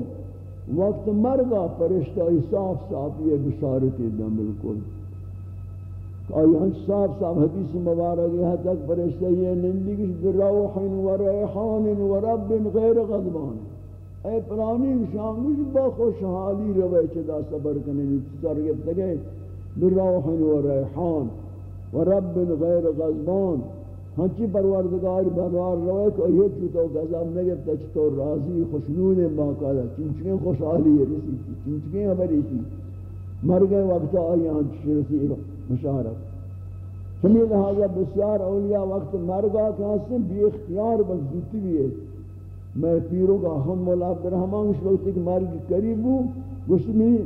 وقت مرگا پرشتہ صاف صاف یہ بشارتی دن بالکل۔ آئی ہنچ صاحب صاحب حدیث مبارک ہے تک فرشتہ یہ نندگش بروح و ریحان و رب غیر غضبان. اے پرانی شامش با خوشحالی روے چدا صبر کنی؟ ترغب تگے بروح و ریحان و رب غیر غضبان. ہنچی پروردگار بروار روے کہ یہ چوتو غضب نگب تچتو راضی خوشنون باقاعدہ چونچکیں خوشحالی رسی چونچکیں ہماری تھی مر گئے وقت آئی ہنچ رسی مشارت ہمیں لہذا بسیار اولیاء وقت مرگا کے ہاں بھی اختیار بزدوتی بھی ہے۔ میں پیروں کا ہم مولا عبدالرحمن اس وقت ایک مرگ قریب ہوں۔ گوشت میں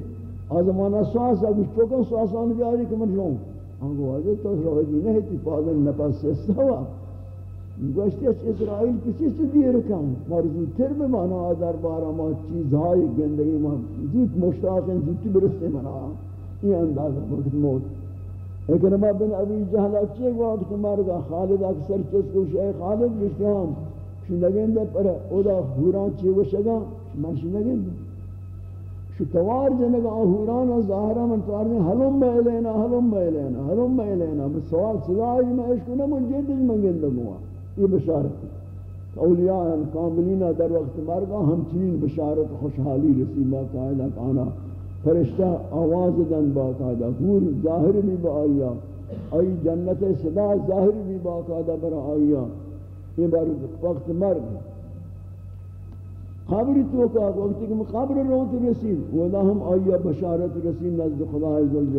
آزمانہ سواس ہے گوشت چوکن سواسان بھی آری کہ من جاؤں۔ ہم کو آجے تو روحی نہیں تھی پادن نپس سے سوا۔ گوشتی اچھ اسرائیل کسی سے دیر کم مرزو تر میں مانا آدھر بارا ما چیزہائی گندگی ما زود مشتاقیں زودتی برستے منا. یہ اندازہ وقت موت. اکرمہ بن ابی جہل اچھے وقت مرگا خالد اکثر چس کو شیخ خالد بشتیام شو نگنده پر اودا حوران چی وشگا؟ من شو نگنده شو توار جنگا حوران ظاہرہ من توار جنگا حلم بیلینا حلم بیلینا حلم بیلینا بس سوال صدای میں عشق نمون جیدش من گنده گوا یہ بشارت اولیاء کاملین در وقت مرگا ہمچنین بشارت خوشحالی رسی باقاعدہ کانا۔ فرشتہ آواز دن باقاعدہ حور ظاہر بھی با آیا آئی جنت صدا ظاہر بھی باقاعدہ برا آیا یہ بار وقت مرگ خبری تو کا وقت کہ خبر روت رسید ولا ہم آیا بشارت رسید نزد خدا عز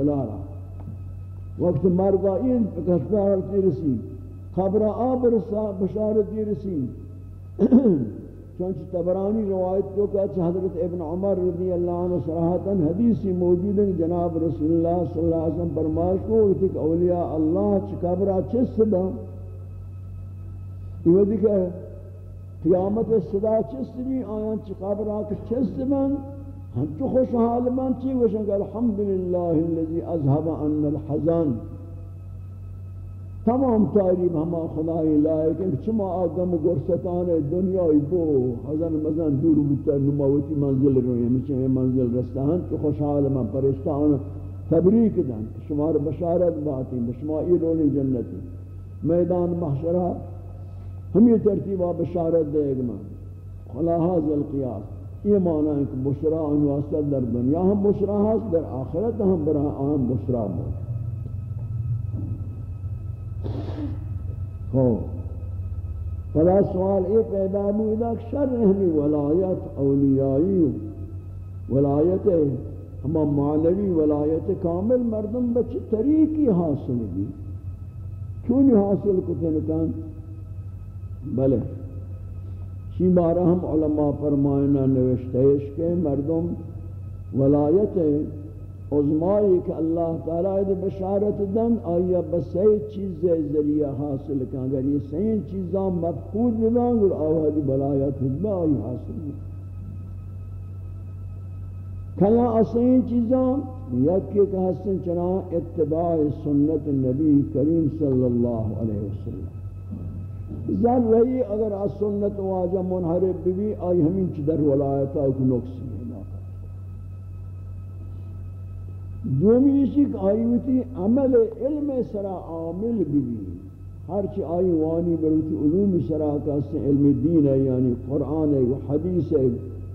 وقت مرگ این بشارت رسید خبر آب رسا بشارت رسید چونچہ تبرانی روایت کو کہ اچھا حضرت ابن عمر رضی اللہ عنہ صراحتا حدیثی موجود ہے جناب رسول اللہ صلی اللہ علیہ وسلم فرمائش کو کہ اولیاء اللہ چکبرہ چس صدا۔ یہ دیکھا قیامت صدا چس بھی آیاں چکبرہ چس من ہم تو خوش حال من چی؟ وشن کہ الحمدللہ الذي اذهب عنا الحزن۔ تمام تعریف ہما خدای لائق کہ چما آدم گرستان دنیای بو حزن مزن دور بتر نماوتی منزل روی ہمیں منزل رستان تو خوشحال من پرستان تبریک دن. شمار بشارت باتی بشمائی رولی جنتی. میدان محشرہ ہمیں ترتیبہ بشارت دے گا خلا حاضر القیاس. یہ معنی ہے کہ بشرا ان واسطہ در دنیا، ہم بشرا ہے در آخرت ہم برا ہم بشرا ہو ہو فلا سوال یہ پیدا ہوئی شر ہمیں ولایت اولیائی ولایت ہم معنوی ولایت کامل مردم بچ طریقی حاصل بھی کیوں نہیں حاصل کو تنکان بلے چی بارہ ہم علماء فرمائنا نوشتہش کے مردم ولایت عظمائی کہ اللہ تعالیٰ دے بشارت دن، آیا بسی چیز ذریعہ حاصل کن اگر یہ سین چیزاں مفقود بلان اور آوازی بلایت حضبہ آئی حاصل کن کیا اسین چیزاں یکی کہ حسن چنا اتباع سنت نبی کریم صلی اللہ علیہ وسلم. زن رہی اگر از سنت واجہ منحرف بھی آئی ہمیں چی در ولایتا کو نقصی دومی شک آیوتی عمل علم سرا عامل بھی ہرچی آئی وانی بروتی علوم سرا کا علم دین ہے یعنی قرآن ہے، حدیث ہے،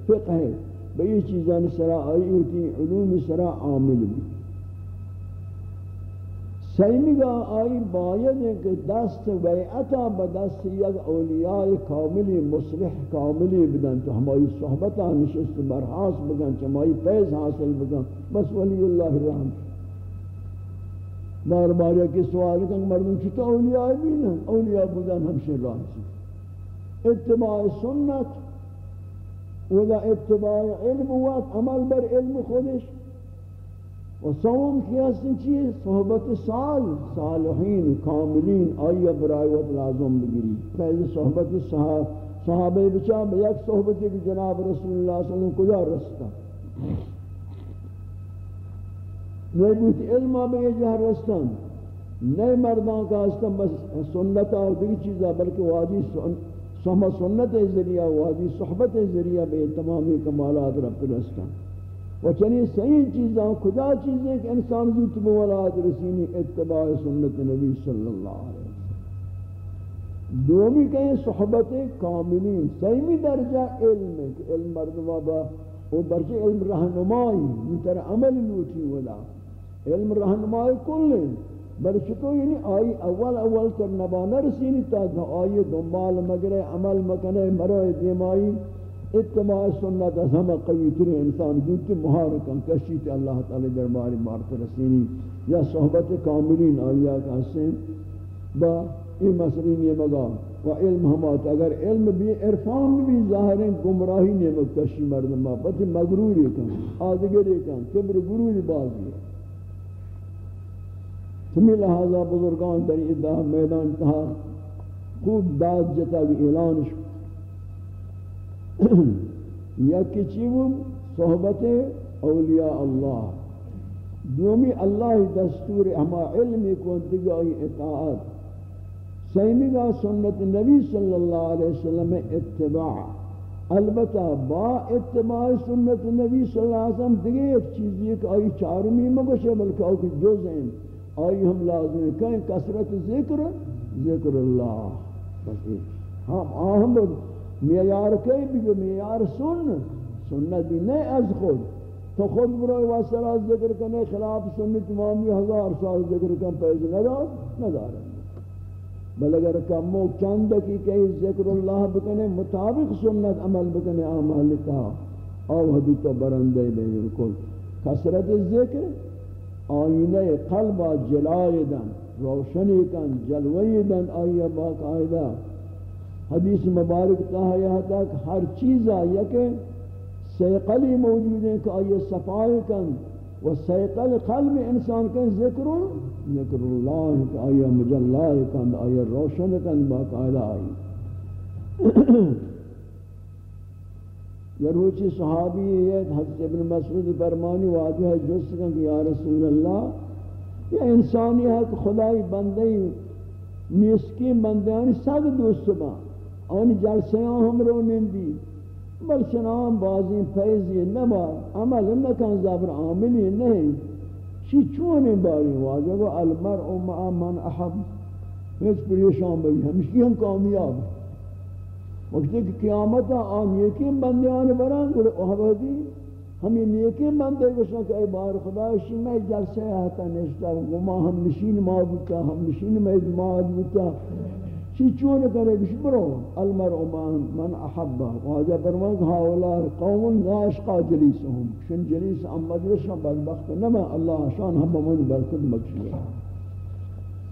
فقہ ہے بئی چیزان سرا آئی علوم سرا عامل بھی سیمگا آئی باید ہے کہ دست بیعتا بدست یک اولیاء کاملی مصلح کاملی بدن. تو ہماری صحبتا نشست برحاس بگن چمائی پیز حاصل بگن. بس ولی اللہ الرحم بار بار یکی سوال کہ مردم چھتا اولیاء بھی نا اولیاء بدن ہمشن راہ اتباع سنت ولا اتباع علم وات عمل بر علم خودش. و سوم کی هستن چیه صحبت سال، صالحین، کاملین آیا برای وقت لازم بگیری. پہلے صحبت صحابہ بچا میں یک صحبتی کہ جناب رسول اللہ صلی اللہ علیہ وسلم کجا رستا؟ نہیں بوتی علم آبے جہر رستان. نئے مردان کا ہستن بس سنتا اور دیکھ چیزا، بلکہ وادی سنت ذریعہ، وادی صحبت ذریعہ بے تمامی کمالات رب رستان. و چنی صحیح چیزاں خدا چیزیں کہ انسان زوت بولاد رسینی اتباع سنت نبی صلی اللہ علیہ وسلم۔ دومی کہیں صحبت کاملین صحیح درجہ علم ہے کہ علم مردمہ با، وہ برچہ علم رہنمائی منتر عمل لوٹی ولا۔ علم رہنمائی کل برچکو یعنی آئی اول اول تر نبانہ رسینی تا، آئی دنبال مگرے، عمل مکنے مرائے دیمائی۔ اتباع سنت از ہمہ قوی تری انسان گوتی محارکن کشیت اللہ تعالی درباری مارت رسینی. یا صحبت کاملین آیا کا حسین با این مسئلین یہ مگا و علم ہمات اگر علم بھی عرفان بھی ظاہرین گمراہی نیمک کشی مردم با مغروری کن، آدگری کن، کبر گروری بازی. ہے تمی لہذا بزرگان در ادعا میدان تہا خوب داد جتا اعلانش یکی چیو صحبت اولیاء اللہ. دومی اللہ دستور اما علم کو دیگائی اطاعت. سیمگا سنت نبی صلی اللہ علیہ وسلم اتباع. البتہ با اتباع سنت نبی صلی اللہ علیہ وسلم دیگے ایک چیز یہ کہ آئی چارمی مگوشے بلکہ آئی جز ہیں آئی ہم لازم کہیں کسرت ذکر ذکر اللہ. بس ہم آہم معیار کئی بھی معیار سن سنت بھی نہیں از خود. تو خود برای واسرہ ذکر کرنے خلاف سنت مامی ہزار سال ذکر کن پیز ندار ندار بل اگر کمو چند کی کئی ذکر اللہ بکنے، مطابق سنت عمل بکنے آمال کا او حدیث برندے بے بالکل. کثرت ذکر، آئینہ قلب جلائے دن، روشنی کن جلوی دن آئیہ باقاعدہ. حدیث مبارک کہا یہ تھا کہ ہر چیز آیا کہ سیقلی موجود ہیں کہ آئیے صفائی کن و سیقل قلب انسان کن ذکر ذکر اللہ کہ آئیے مجلہ کن آئیے روشن کن باقاعدہ آئی روچی صحابی یہ حضرت ابن مسعود برمانی فرمانی واجہ جس کن کہ یا رسول اللہ یہ انسانی ہے کہ خدای بندی نیسکی بندیانی یعنی سگ دوست با آن جلسیاں ہم رو نندی بل چنان بازی فیضی نبا عمل نکن زبر عاملی نہیں چی چون باری واجہ کو المرء مع من احب. ہیچ پریشان بگی ہمشی ہم کامیاب. وقتی کہ قیامت آن یقین بندیان بران گوڑے احبادی ہم یہ نیکین بندے گوشن کہ اے بار خدا اسی میں جلسے آتا نشتا گما ہم نشین ما بوتا ہم نشین میں جماعت بوتا. چی چون کرے گوش برو المرء من احبا واجہ فرمان کہ ہاولا قوم ناشقا جلیسهم شن جلیس ام مجلس مجلسا بدبخت نما اللہ شان ہم من برکت مکشی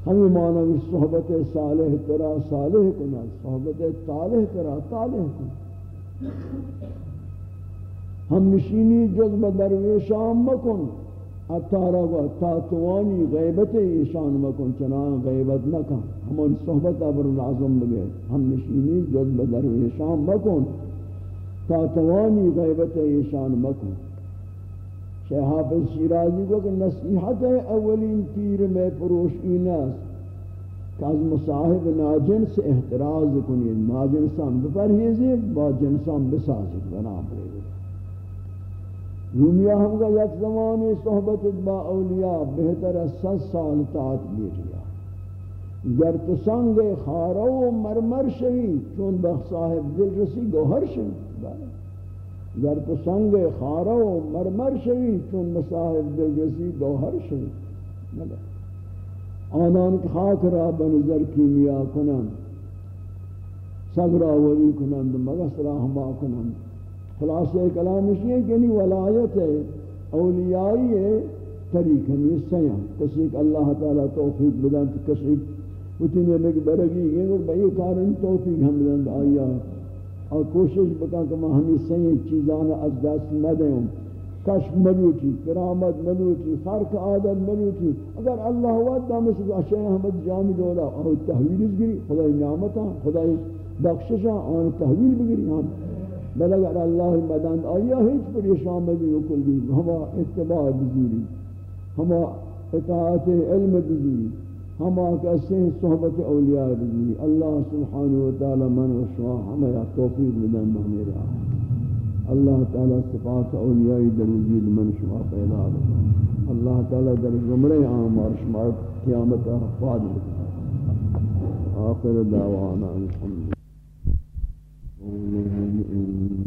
ہمیں معنی صحبت صالح ترا صالح کنا صحبت طالح ترا طالح کنا ہم نشینی جذب درویشان مکن اتارا و تاتوانی غیبت ایشان مکن، چنان غیبت مکن. ہمون صحبت ابر العظم بگئے ہم نشینی جد جذب درویشان مکن. تاتوانی غیبت ایشان مکن. شیخ حافظ شیرازی کو کہ نصیحت اولین پیر میں پروش ایناس کہ از مصاحب ناجنس احتراز کنید. ناجنسان بپرہیزید با جنسان بسازید. بنام رہے رومیہ ہم کا یک زمانی صحبت با اولیاء بہتر از ست سال تاعت بیریا گر تو سنگ خارو و مرمر شوی، چون بخ صاحب دل رسی گوھر شوی۔ گر تو سنگ خارو و مرمر شوی، چون مصاحب دل رسی گوہر شوی۔ مگر آنان خاک را بنظر کیمیا کنن صبر آوری کنند مگس را ہما کنند۔ خلاصہ کلام اسی ہے کہ نہیں، ولایت ہے، اولیائی ہے، طریق ہمیں سیاں کسی کہ اللہ تعالیٰ توفیق بدن کسی اتنے لگ برگی گئے اور بھئی کارن توفیق ہم بدن آیا۔ اور کوشش بکا کہ میں ہمیں صحیح چیزان از دست مدیں کشف ملوٹی، کرامت ملوٹی خرق عادت ملوٹی۔ اگر اللہ وعد مثل اشیاء احمد جامی دولا اور تحویل اس گری، خدای نعمتا خدای بخششا آن تحویل بگری۔ ہم بل اگر اللہ مدن آیا ہیچ پر یہ شام بھی وکل دی ہما اتباع بزوری ہما اطاعت علم بزوری ہما کسی صحبت اولیاء رضی اللہ سبحانہ وتعالی من و شما ہمیں توفیق بدن بہمیرا اللہ تعالی صفات اولیاء در وجود من شما پیدا لکن اللہ تعالی در زمرے آمار شما قیامت فاد لکن آخر دعوانا الحمد قوله إن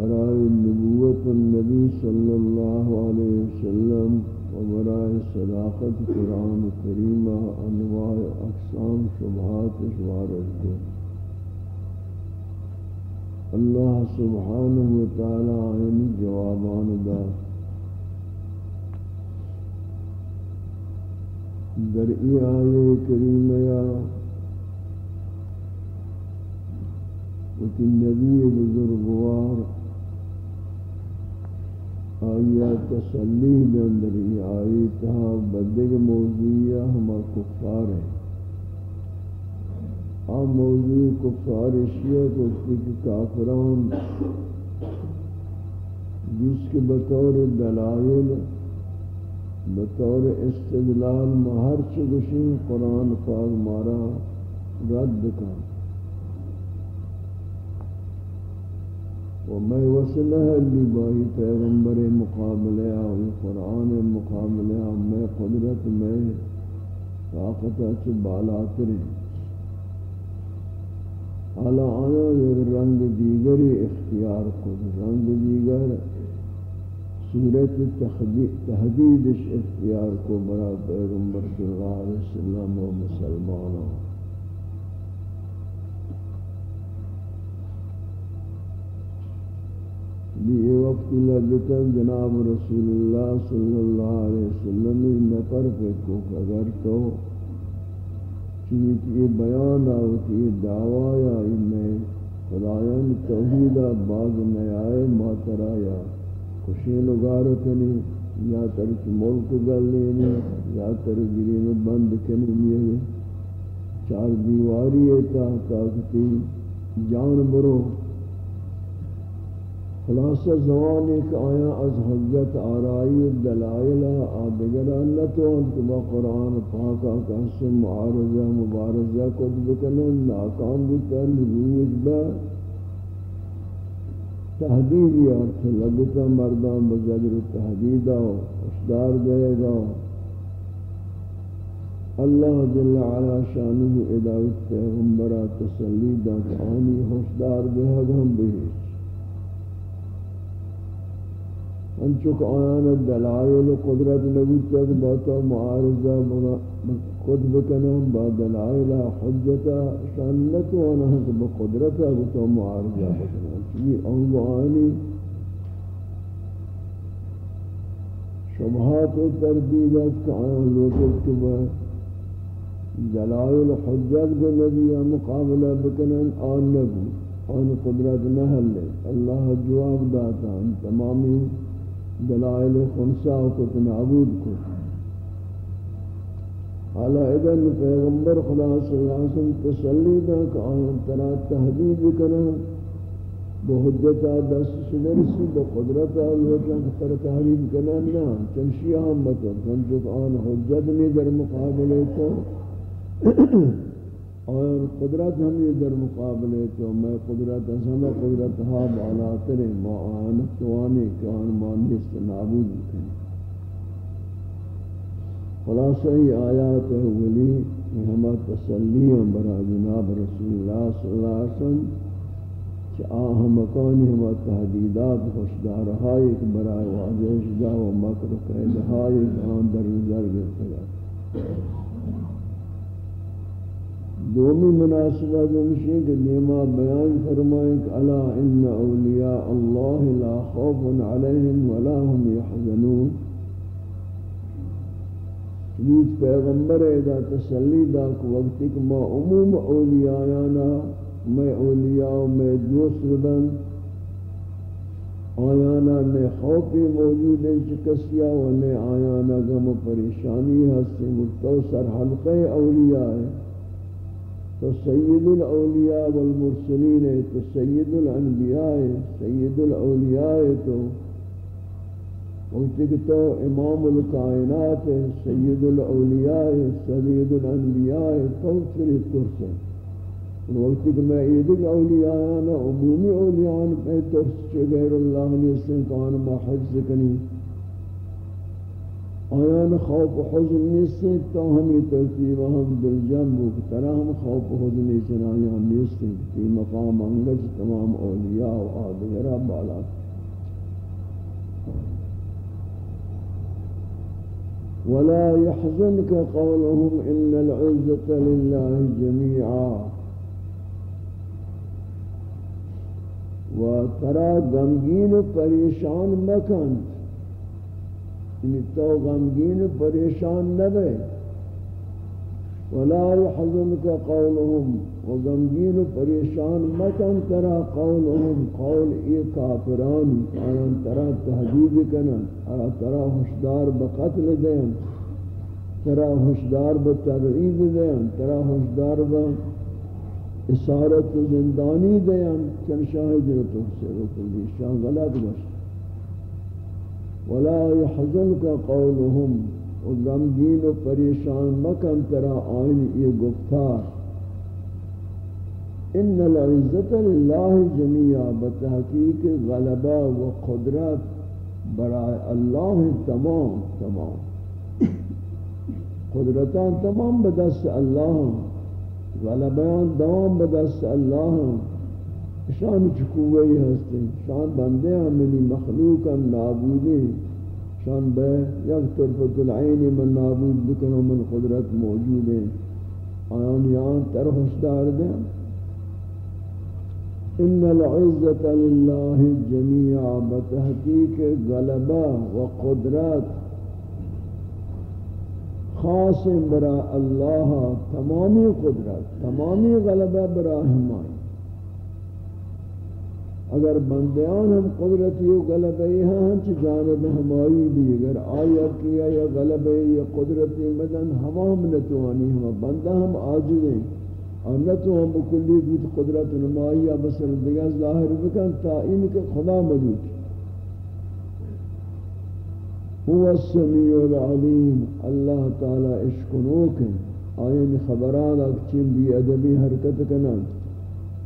برائے نبوت النبی صلی اللہ علیہ وسلم و برائے صداقت قرآن کریمہ انواع اقسام شبہات اشوارت کو۔ اللہ سبحانہ وتعالی عین جوابان دا۔ در ای آیے کریمہ یا وتی نبی بزرگوار آیا تسلی دن در تہا بدگ موضوعیہ ہما کفار ہیں۔ آم موضوع کفار شیعہ کو اس کی کافران، جس کے بطور دلائل، بطور استدلال مہر چگشین قرآن پاک مارا، رد کا و میں وصلہ لی باہی پیغمبر مقابلہ اور قرآن مقابلہ میں قدرت میں طاقت اچھ بالاتریں حالا آیا ایک رنگ دیگری اختیار کو رنگ دیگر صورت تحدیدش اختیار کو برا پیغمبر صلی اللہ علیہ وسلم و مسلمانوں۔ بھی یہ وقت لگتا جناب رسول اللہ صلی اللہ علیہ وسلم نفر پہ کو اگر تو چیز یہ بیان آوتی دعوی یا انہیں خدایان توحید بعض نیائے ماترا یا خوشی لگار کنی، یا ترک ملک گل لینی، یا تر گرین بند کنی یہ چار دیواری تا طاقتی جان برو خلاصہ زوان ایک آیا از حجت آرائی دلائل آدگران نتوان کبا قرآن پاکا کس معارضہ مبارضہ کد بکنن ناکام بتا نبویت با تحدید یارت لگتا مردان بزجر تحدیدہ اشدار دے گا۔ اللہ جل علا شانہ اداوت پیغمبرہ تسلی دا آنی ہوشدار دے گا ہم بہیش انچک آیان دلائل و قدرت نبوت تک باتا معارضہ خود بکنم، با دلائل حجتا شانت وانا ہنک بقدرتا بتا معارضہ بکنم. چلی انگو آنی شبہات و تردیدت کہ آیان لوگت کبا دلائل حجت کو نبی مقابلہ بکنن، آن نبو آن قدرت نحل اللہ جواب داتا تمامی دلائل خمسہ کو تنعبود کو۔ حالا اذن پیغمبر خدا صلی اللہ علیہ وسلم تسلی دا کہ آن ترا تحدید کرنا بحجتا دست شدرسی بقدرتا الوچن تر تحریم کرنا نا۔ چنشی ہم بطور آن حجت نہیں در مقابلے تو۔ اور قدرت ہم یہ در مقابلے تو میں قدرت ہاں، ہم قدرت ہا بالا ترے معان توانی کان مانیست نابود کریں خلاصہ یہ آیات اولی یہ ہما تسلیہ برا جناب رسول اللہ صلی اللہ علیہ وسلم کہ آہ مکانی ہما تحدیدات خوشدار ہائی کہ برائے واضح شدہ و مکر قید ہائی آن در نظر گرتا دومی مناسبہ دمشی کہ دیما بیان فرمائیں کہ الا ان اولیاء اللہ لا خوف علیہم ولا هم يحزنون چیز پیغمبر ادا تسلی دا کہ وقتی کہ ما عموم اولیاءنا میں اولیاء میں دوست بن آیانا نے خوفی موجود ہے چکسیا و نے آیانا غم پریشانی ہستی ہستے مستوسر حلقہ اولیاء ہے تو سید الاولیاء والمرسلین ہے تو سید الانبیاء ہے سید الاولیاء ہے تو وقتی کہ تو امام القائنات ہے سید الاولیاء ہے سید الانبیاء ہے تو سری ترس۔ ہے وقتی کہ میں ایدک اولیاء آنا عمومی اولیاء آنا پہ ترس چے غیر اللہ علیہ السلام کان ما حفظ کنی۔ آیان خوف و حضن نیستے تو ہمی ترتیب ہم دل جنب و ہم خوف و حضن نیستے آیان نیستے کہ مقام انگج تمام اولیاء و آدھگرہ بالا. ولا يحزنك قولهم إن العزة لله جميعا. و ترا غمگین و پریشان مکن. یعنی تو غمگین و پریشان نبے. ولا يحزنك قولهم، و غمگین پریشان مکن ترا قولهم. قول ای کافرانی آیان ترا تحدید کنن آیا ترا حشدار بقتل دین، ترا حشدار بتبعید دین، ترا حشدار بقتل اسارت زندانی دیان چن شاہد تو سے کلی شان غلط باش. ولا يحزنك قولهم، و غمگین و پریشان مکن ترا آئین یہ گفتار. ان العزت لله جميعا بتحقیق غلبہ و قدرت برائے اللہ تمام تمام. قدرتان تمام بدست اللہ غلبیان دوام بدست اللہ. شان چکوئی ہستے شان بندے ہیں منی مخلوقا نابودی. شان بے یک طرفت العین من نابود بکنو من قدرت موجود ہے آیان یان ترخش دار دیں ان العزت للہ جميعا بتحقیق غلبہ و قدرت خاص برا اللہ، تمامی قدرت، تمامی غلبہ برا ہمائی. اگر بندیان ہم قدرتی و غلبی ہیں چی جانب ہمائی بھی، اگر آیا کیا یا غلبی یا قدرتی مدن ہمام نتوانی ہم بندہ ہم آجز ہیں۔ اور نتو ہم بکلی بود قدرت نمائی یا بسر دیگر ظاہر بکن تا ان کے خدا مجود هو السمیع العلیم، اللہ تعالی اشکنوک آئین خبران اکچین بی ادبی حرکت کنن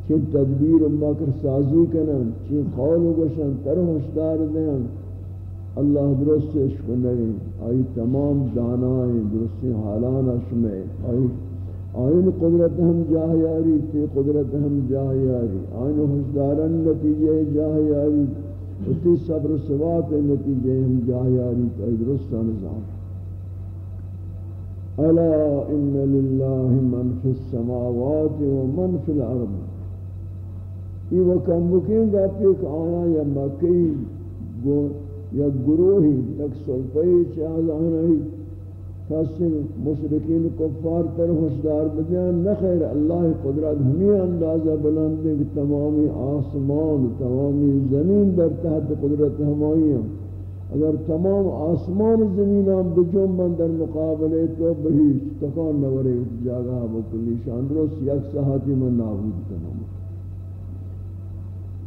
چین تدبیر و مکر سازی کنن چین قول و گشن، تر ہوشدار دیں اللہ درست اشکنوی آئی تمام دانائیں درستی حالان اشمع آئی آئین قدرت ہم جاہیاری تی قدرت ہم جاہیاری آئین ہوشدارن نتیجہ جاہیاری اتی صبر سوات نتیجے ہم جاہیاری کا درست نظام. الا ان للہ من فی السماوات و من فی الارض. یہ وکم بکیں گا پیک آیا یا مکی یا گروہی یک سلطہی چاہز چاہدانہی خاصی مشرکین کفار تر ہوشدار بدیان نخیر اللہ قدرت ہمیں اندازہ بلند کہ تمامی آسمان، تمامی زمین در تحت قدرت ہمائی ہیں۔ اگر تمام آسمان زمین ہم بجنبن در مقابلے تو بہیچ تکان نورے جاگہ بکلی، شان درست یک ساحتی من نابود کنم۔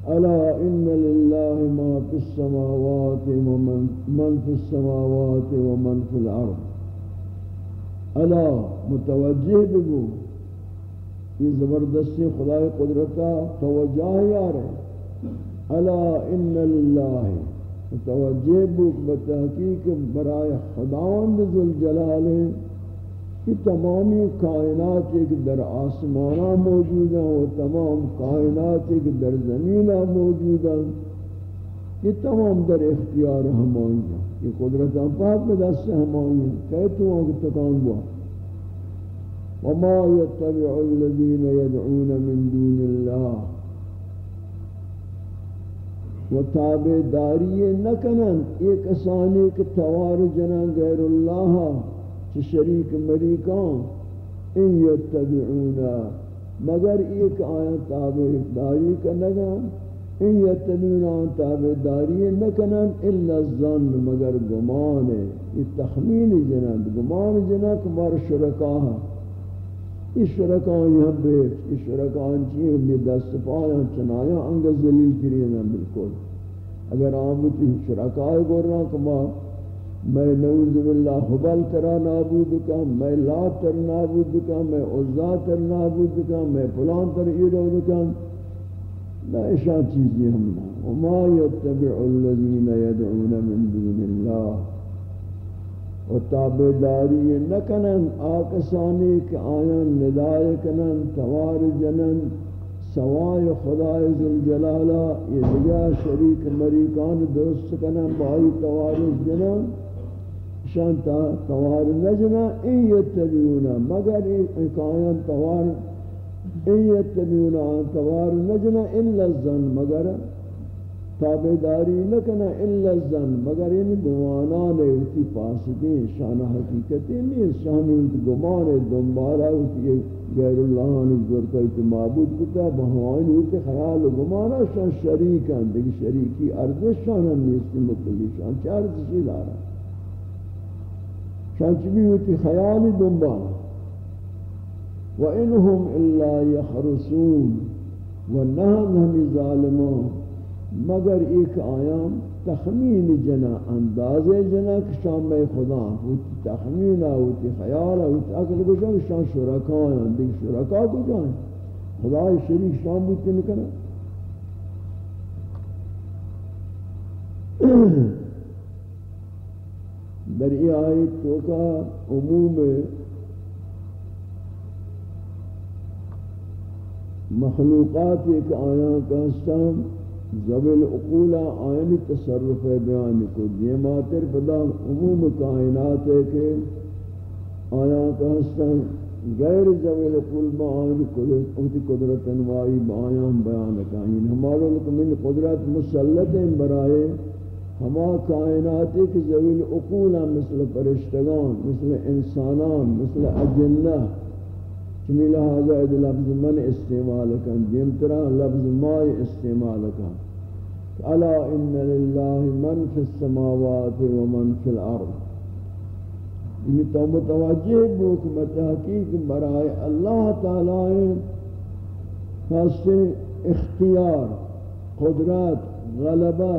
الا ان لله ما في السماوات ومن من في السماوات ومن في الارض الا متوجہ بگو. یہ زبردستی خدای قدرتا توجہ یار الا ان للہ متوجہ بک بتحقیق برائے خداوند ذوالجلال ہے یہ تمامی کائنات ایک در آسمانہ موجود ہیں وہ تمام کائنات ایک در زمینہ موجود ہیں۔ یہ تمام در اختیار ہمائی ہیں۔ یہ قدرت پاک میں دست ہمائی ہیں۔ کہتے ہیں کہ تکان ہوا۔ وما يتبع الذين يدعون من دون الله۔ و تابداری نکنن ایک اسانی کے توار جنان غیر اللہ۔ شریک مریکان ان یتبعونا مگر ایک آیا تابداری کنگن ان یتبعونا تابداری نکنن الا الظن، مگر گمان. یہ تخمین جنان گمان جنان کمار شرکاہ اس شرکان یہاں بیت اس شرکان چیئے ہمیں دست پایا چنایا انگا ذلیل کرینا بالکل اگر آمدی شرکائے گورنا کما میں نعوذ باللہ حبل ترا نابود کا، میں لا تر نابود کا، میں عزا تر نابود کا، میں پلان تر ایرود کا۔ لا اشان چیزی ہم ہمنا وما يتبع الذين يدعون من دون الله و تابداری نکنن آکسانی کہ آیان ندائے کنن، توار جنن، سوائے خدای ذوالجلالہ، یہ دگا شریک مریکان درست کنن بائی توار جنن۔ شانتا توار نجنا این یتبیونا، مگر ایک آیان توار، این یتبیونا توار نجنا الا الزن مگر تابداری نکنا الا الزن مگر این گمانان اوتی پاسدی شان حقیقتی نہیں شان اوتی گمان دنبارا اوتی غیر اللہ نزور کلت معبود کتا بہوان اوتی خیال و گمانا شان شریک ہیں دیکھ شریکی ارزش شان ہم نیستی مطلی شان چه ارزشی دارا شان چبی اوتی خیال دنبارا وَإِنْهُمْ إِلَّا يَخْرُسُونَ وَنَهَنْ هَمِ ظَالِمُونَ. مگر ایک آیام تخمین جنا انداز جنا کہ شام میں خدا ہوتی تخمین ہوتی خیال ہوتی اکل کو جان شام شرکا ہیں دیکھ شرکا کو جان خدا شریک شام بودتی نکنا در ای آیت تو کا عموم مخلوقات ایک آیان کا استعمال زبل اقولا آئین تصرف بیان کو۔ دیماتر پدا عموم کائنات ہے کہ آیا کا حسن غیر زبل اقول با آئین قدرت قدرت انوائی با آیان بیان کائن ہمارا لکھ من قدرت مسلط ہیں برائے ہما کائنات کہ زبل اقولا مثل پرشتگان مثل انسانان، مثل اجنہ چمی لہذا اد لفظ من استعمال کن، دیم طرح لفظ مائی استعمال کن. الا ان للہ من فی السماوات و من فی الارض. یعنی تو متوجہ بوک بتحقیق برائے اللہ تعالی خاص اختیار، قدرت، غلبہ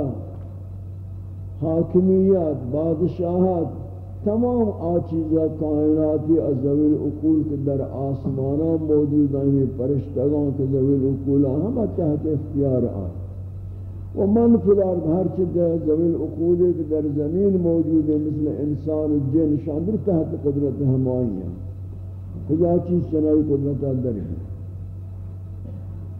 حاکمیت، بادشاہت، تمام آچیزہ کائناتی از ذویل اقول کے در آسمانہ موجود ہیں یعنی پرشتگان کے ذویل اقولہ ہم تحت اختیار آئے۔ و من فی الارض، ہر چیز ذویل اقول کے در زمین موجود ہے، مثل انسان و جن شاندر تحت قدرت ہمائی ہیں۔ خدا چیز چنائی قدرت در ہے؟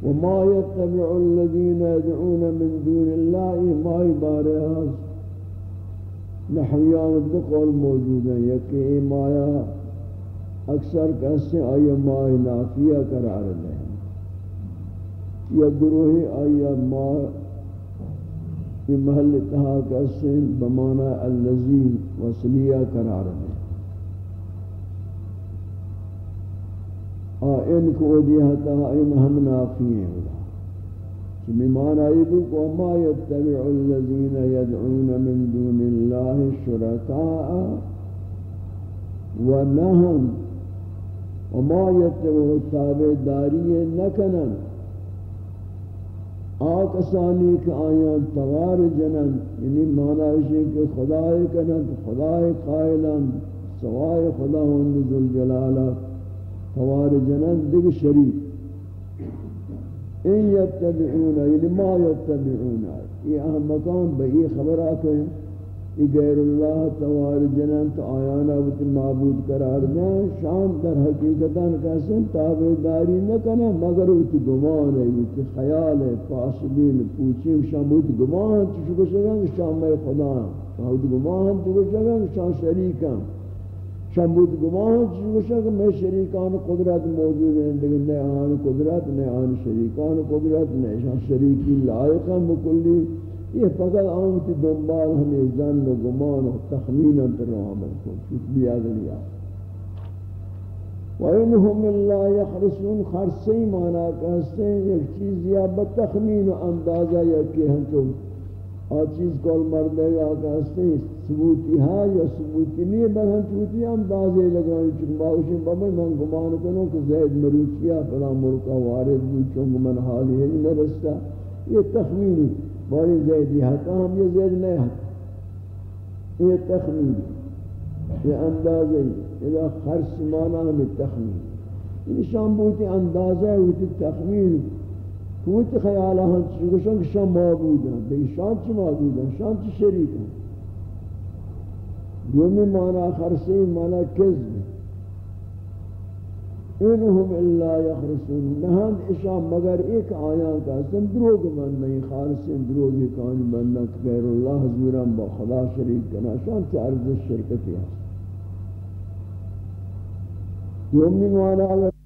وما يتبع الذين يدعون من دون الله ما يبارئ نحویان دو قول موجود ہیں، یکی ای مایا اکثر کہتے ہیں، آیا مائی نافیہ قرار لیں یا گروہی آیا مائی یہ محل تہا کہتے ہیں، بمانا اللذین وصلیہ قرار لیں آئین کو دیا تا ان ہم نافی ہیں۔ بمان آئیبک وما يتبع الذين يدعون من دون الله شركاء ونهم وما يتبع التابع داری نکنن آکسانی کہ آیان توار جنن یعنی معنی ہے کہ خدای کنن خدای قائلن سوائے خدا ہند ذوالجلالہ توار جنن دیکھ شریف. ان یتبعون یعنی ما یتبعون یہ اہم مقام بئی خبر آتے ہیں یہ غیر اللہ توار جنن تو آیانا وقت معبود قرار دیں شان در حقیقتاً کسن تابداری نہ کنے مگر وقت گمان ہے وقت خیال ہے فاسدین پوچھیں شان وقت گمان تو شکو شکن، شان میں خدا. وقت گمان تو شکن، شان شریکم. شان گمان تو شکو میں شریکان قدرت موجود ہیں، لیکن نئے آن قدرت نئے آن شریکان قدرت نئے شان شریکی لائقہ مکلی یہ فقط آمت دنبال ہمیں زن و گمان و تخمین پر عمل کو، چیز بھی اگلیا وَإِنْهُمْ اللَّهَ يَخْرِسُونَ خرسی مانا کہستے ہیں ایک چیز یا بتخمین و اندازہ یا کہ ہم تو آ چیز کول مردے گا کہستے ہیں ثبوتی ہے یا ثبوتی نہیں ہم چوتی اندازے لگائیں چکم باوشی بابا من گمان کنوں کہ زید مروچیا فلا ملکہ وارد بود چونکہ من حالی ہے نرستا یہ تخمینی باری زیدی حقا ہم یہ زید نہیں حق یہ تخمین یہ اندازہ یہ خرس مانا ہمیں تخمین یہ شام بوتی اندازہ ہوتی تخمین. کوتی خیالہ ہم چکشن شام معبود ہیں لیکن شام چی معبود ہیں شام چی شریک ہیں یعنی دومی مانا خرسی مانا کذب. انہم اللہ یخرسون. نہن اشام مگر ایک آیان کا سن دروگ من نہیں خالصین دروگی کانی بندت غیر اللہ حضوران با خدا شریک کنا شان چارز شرکتی ہے دومی یعنی معنی اگر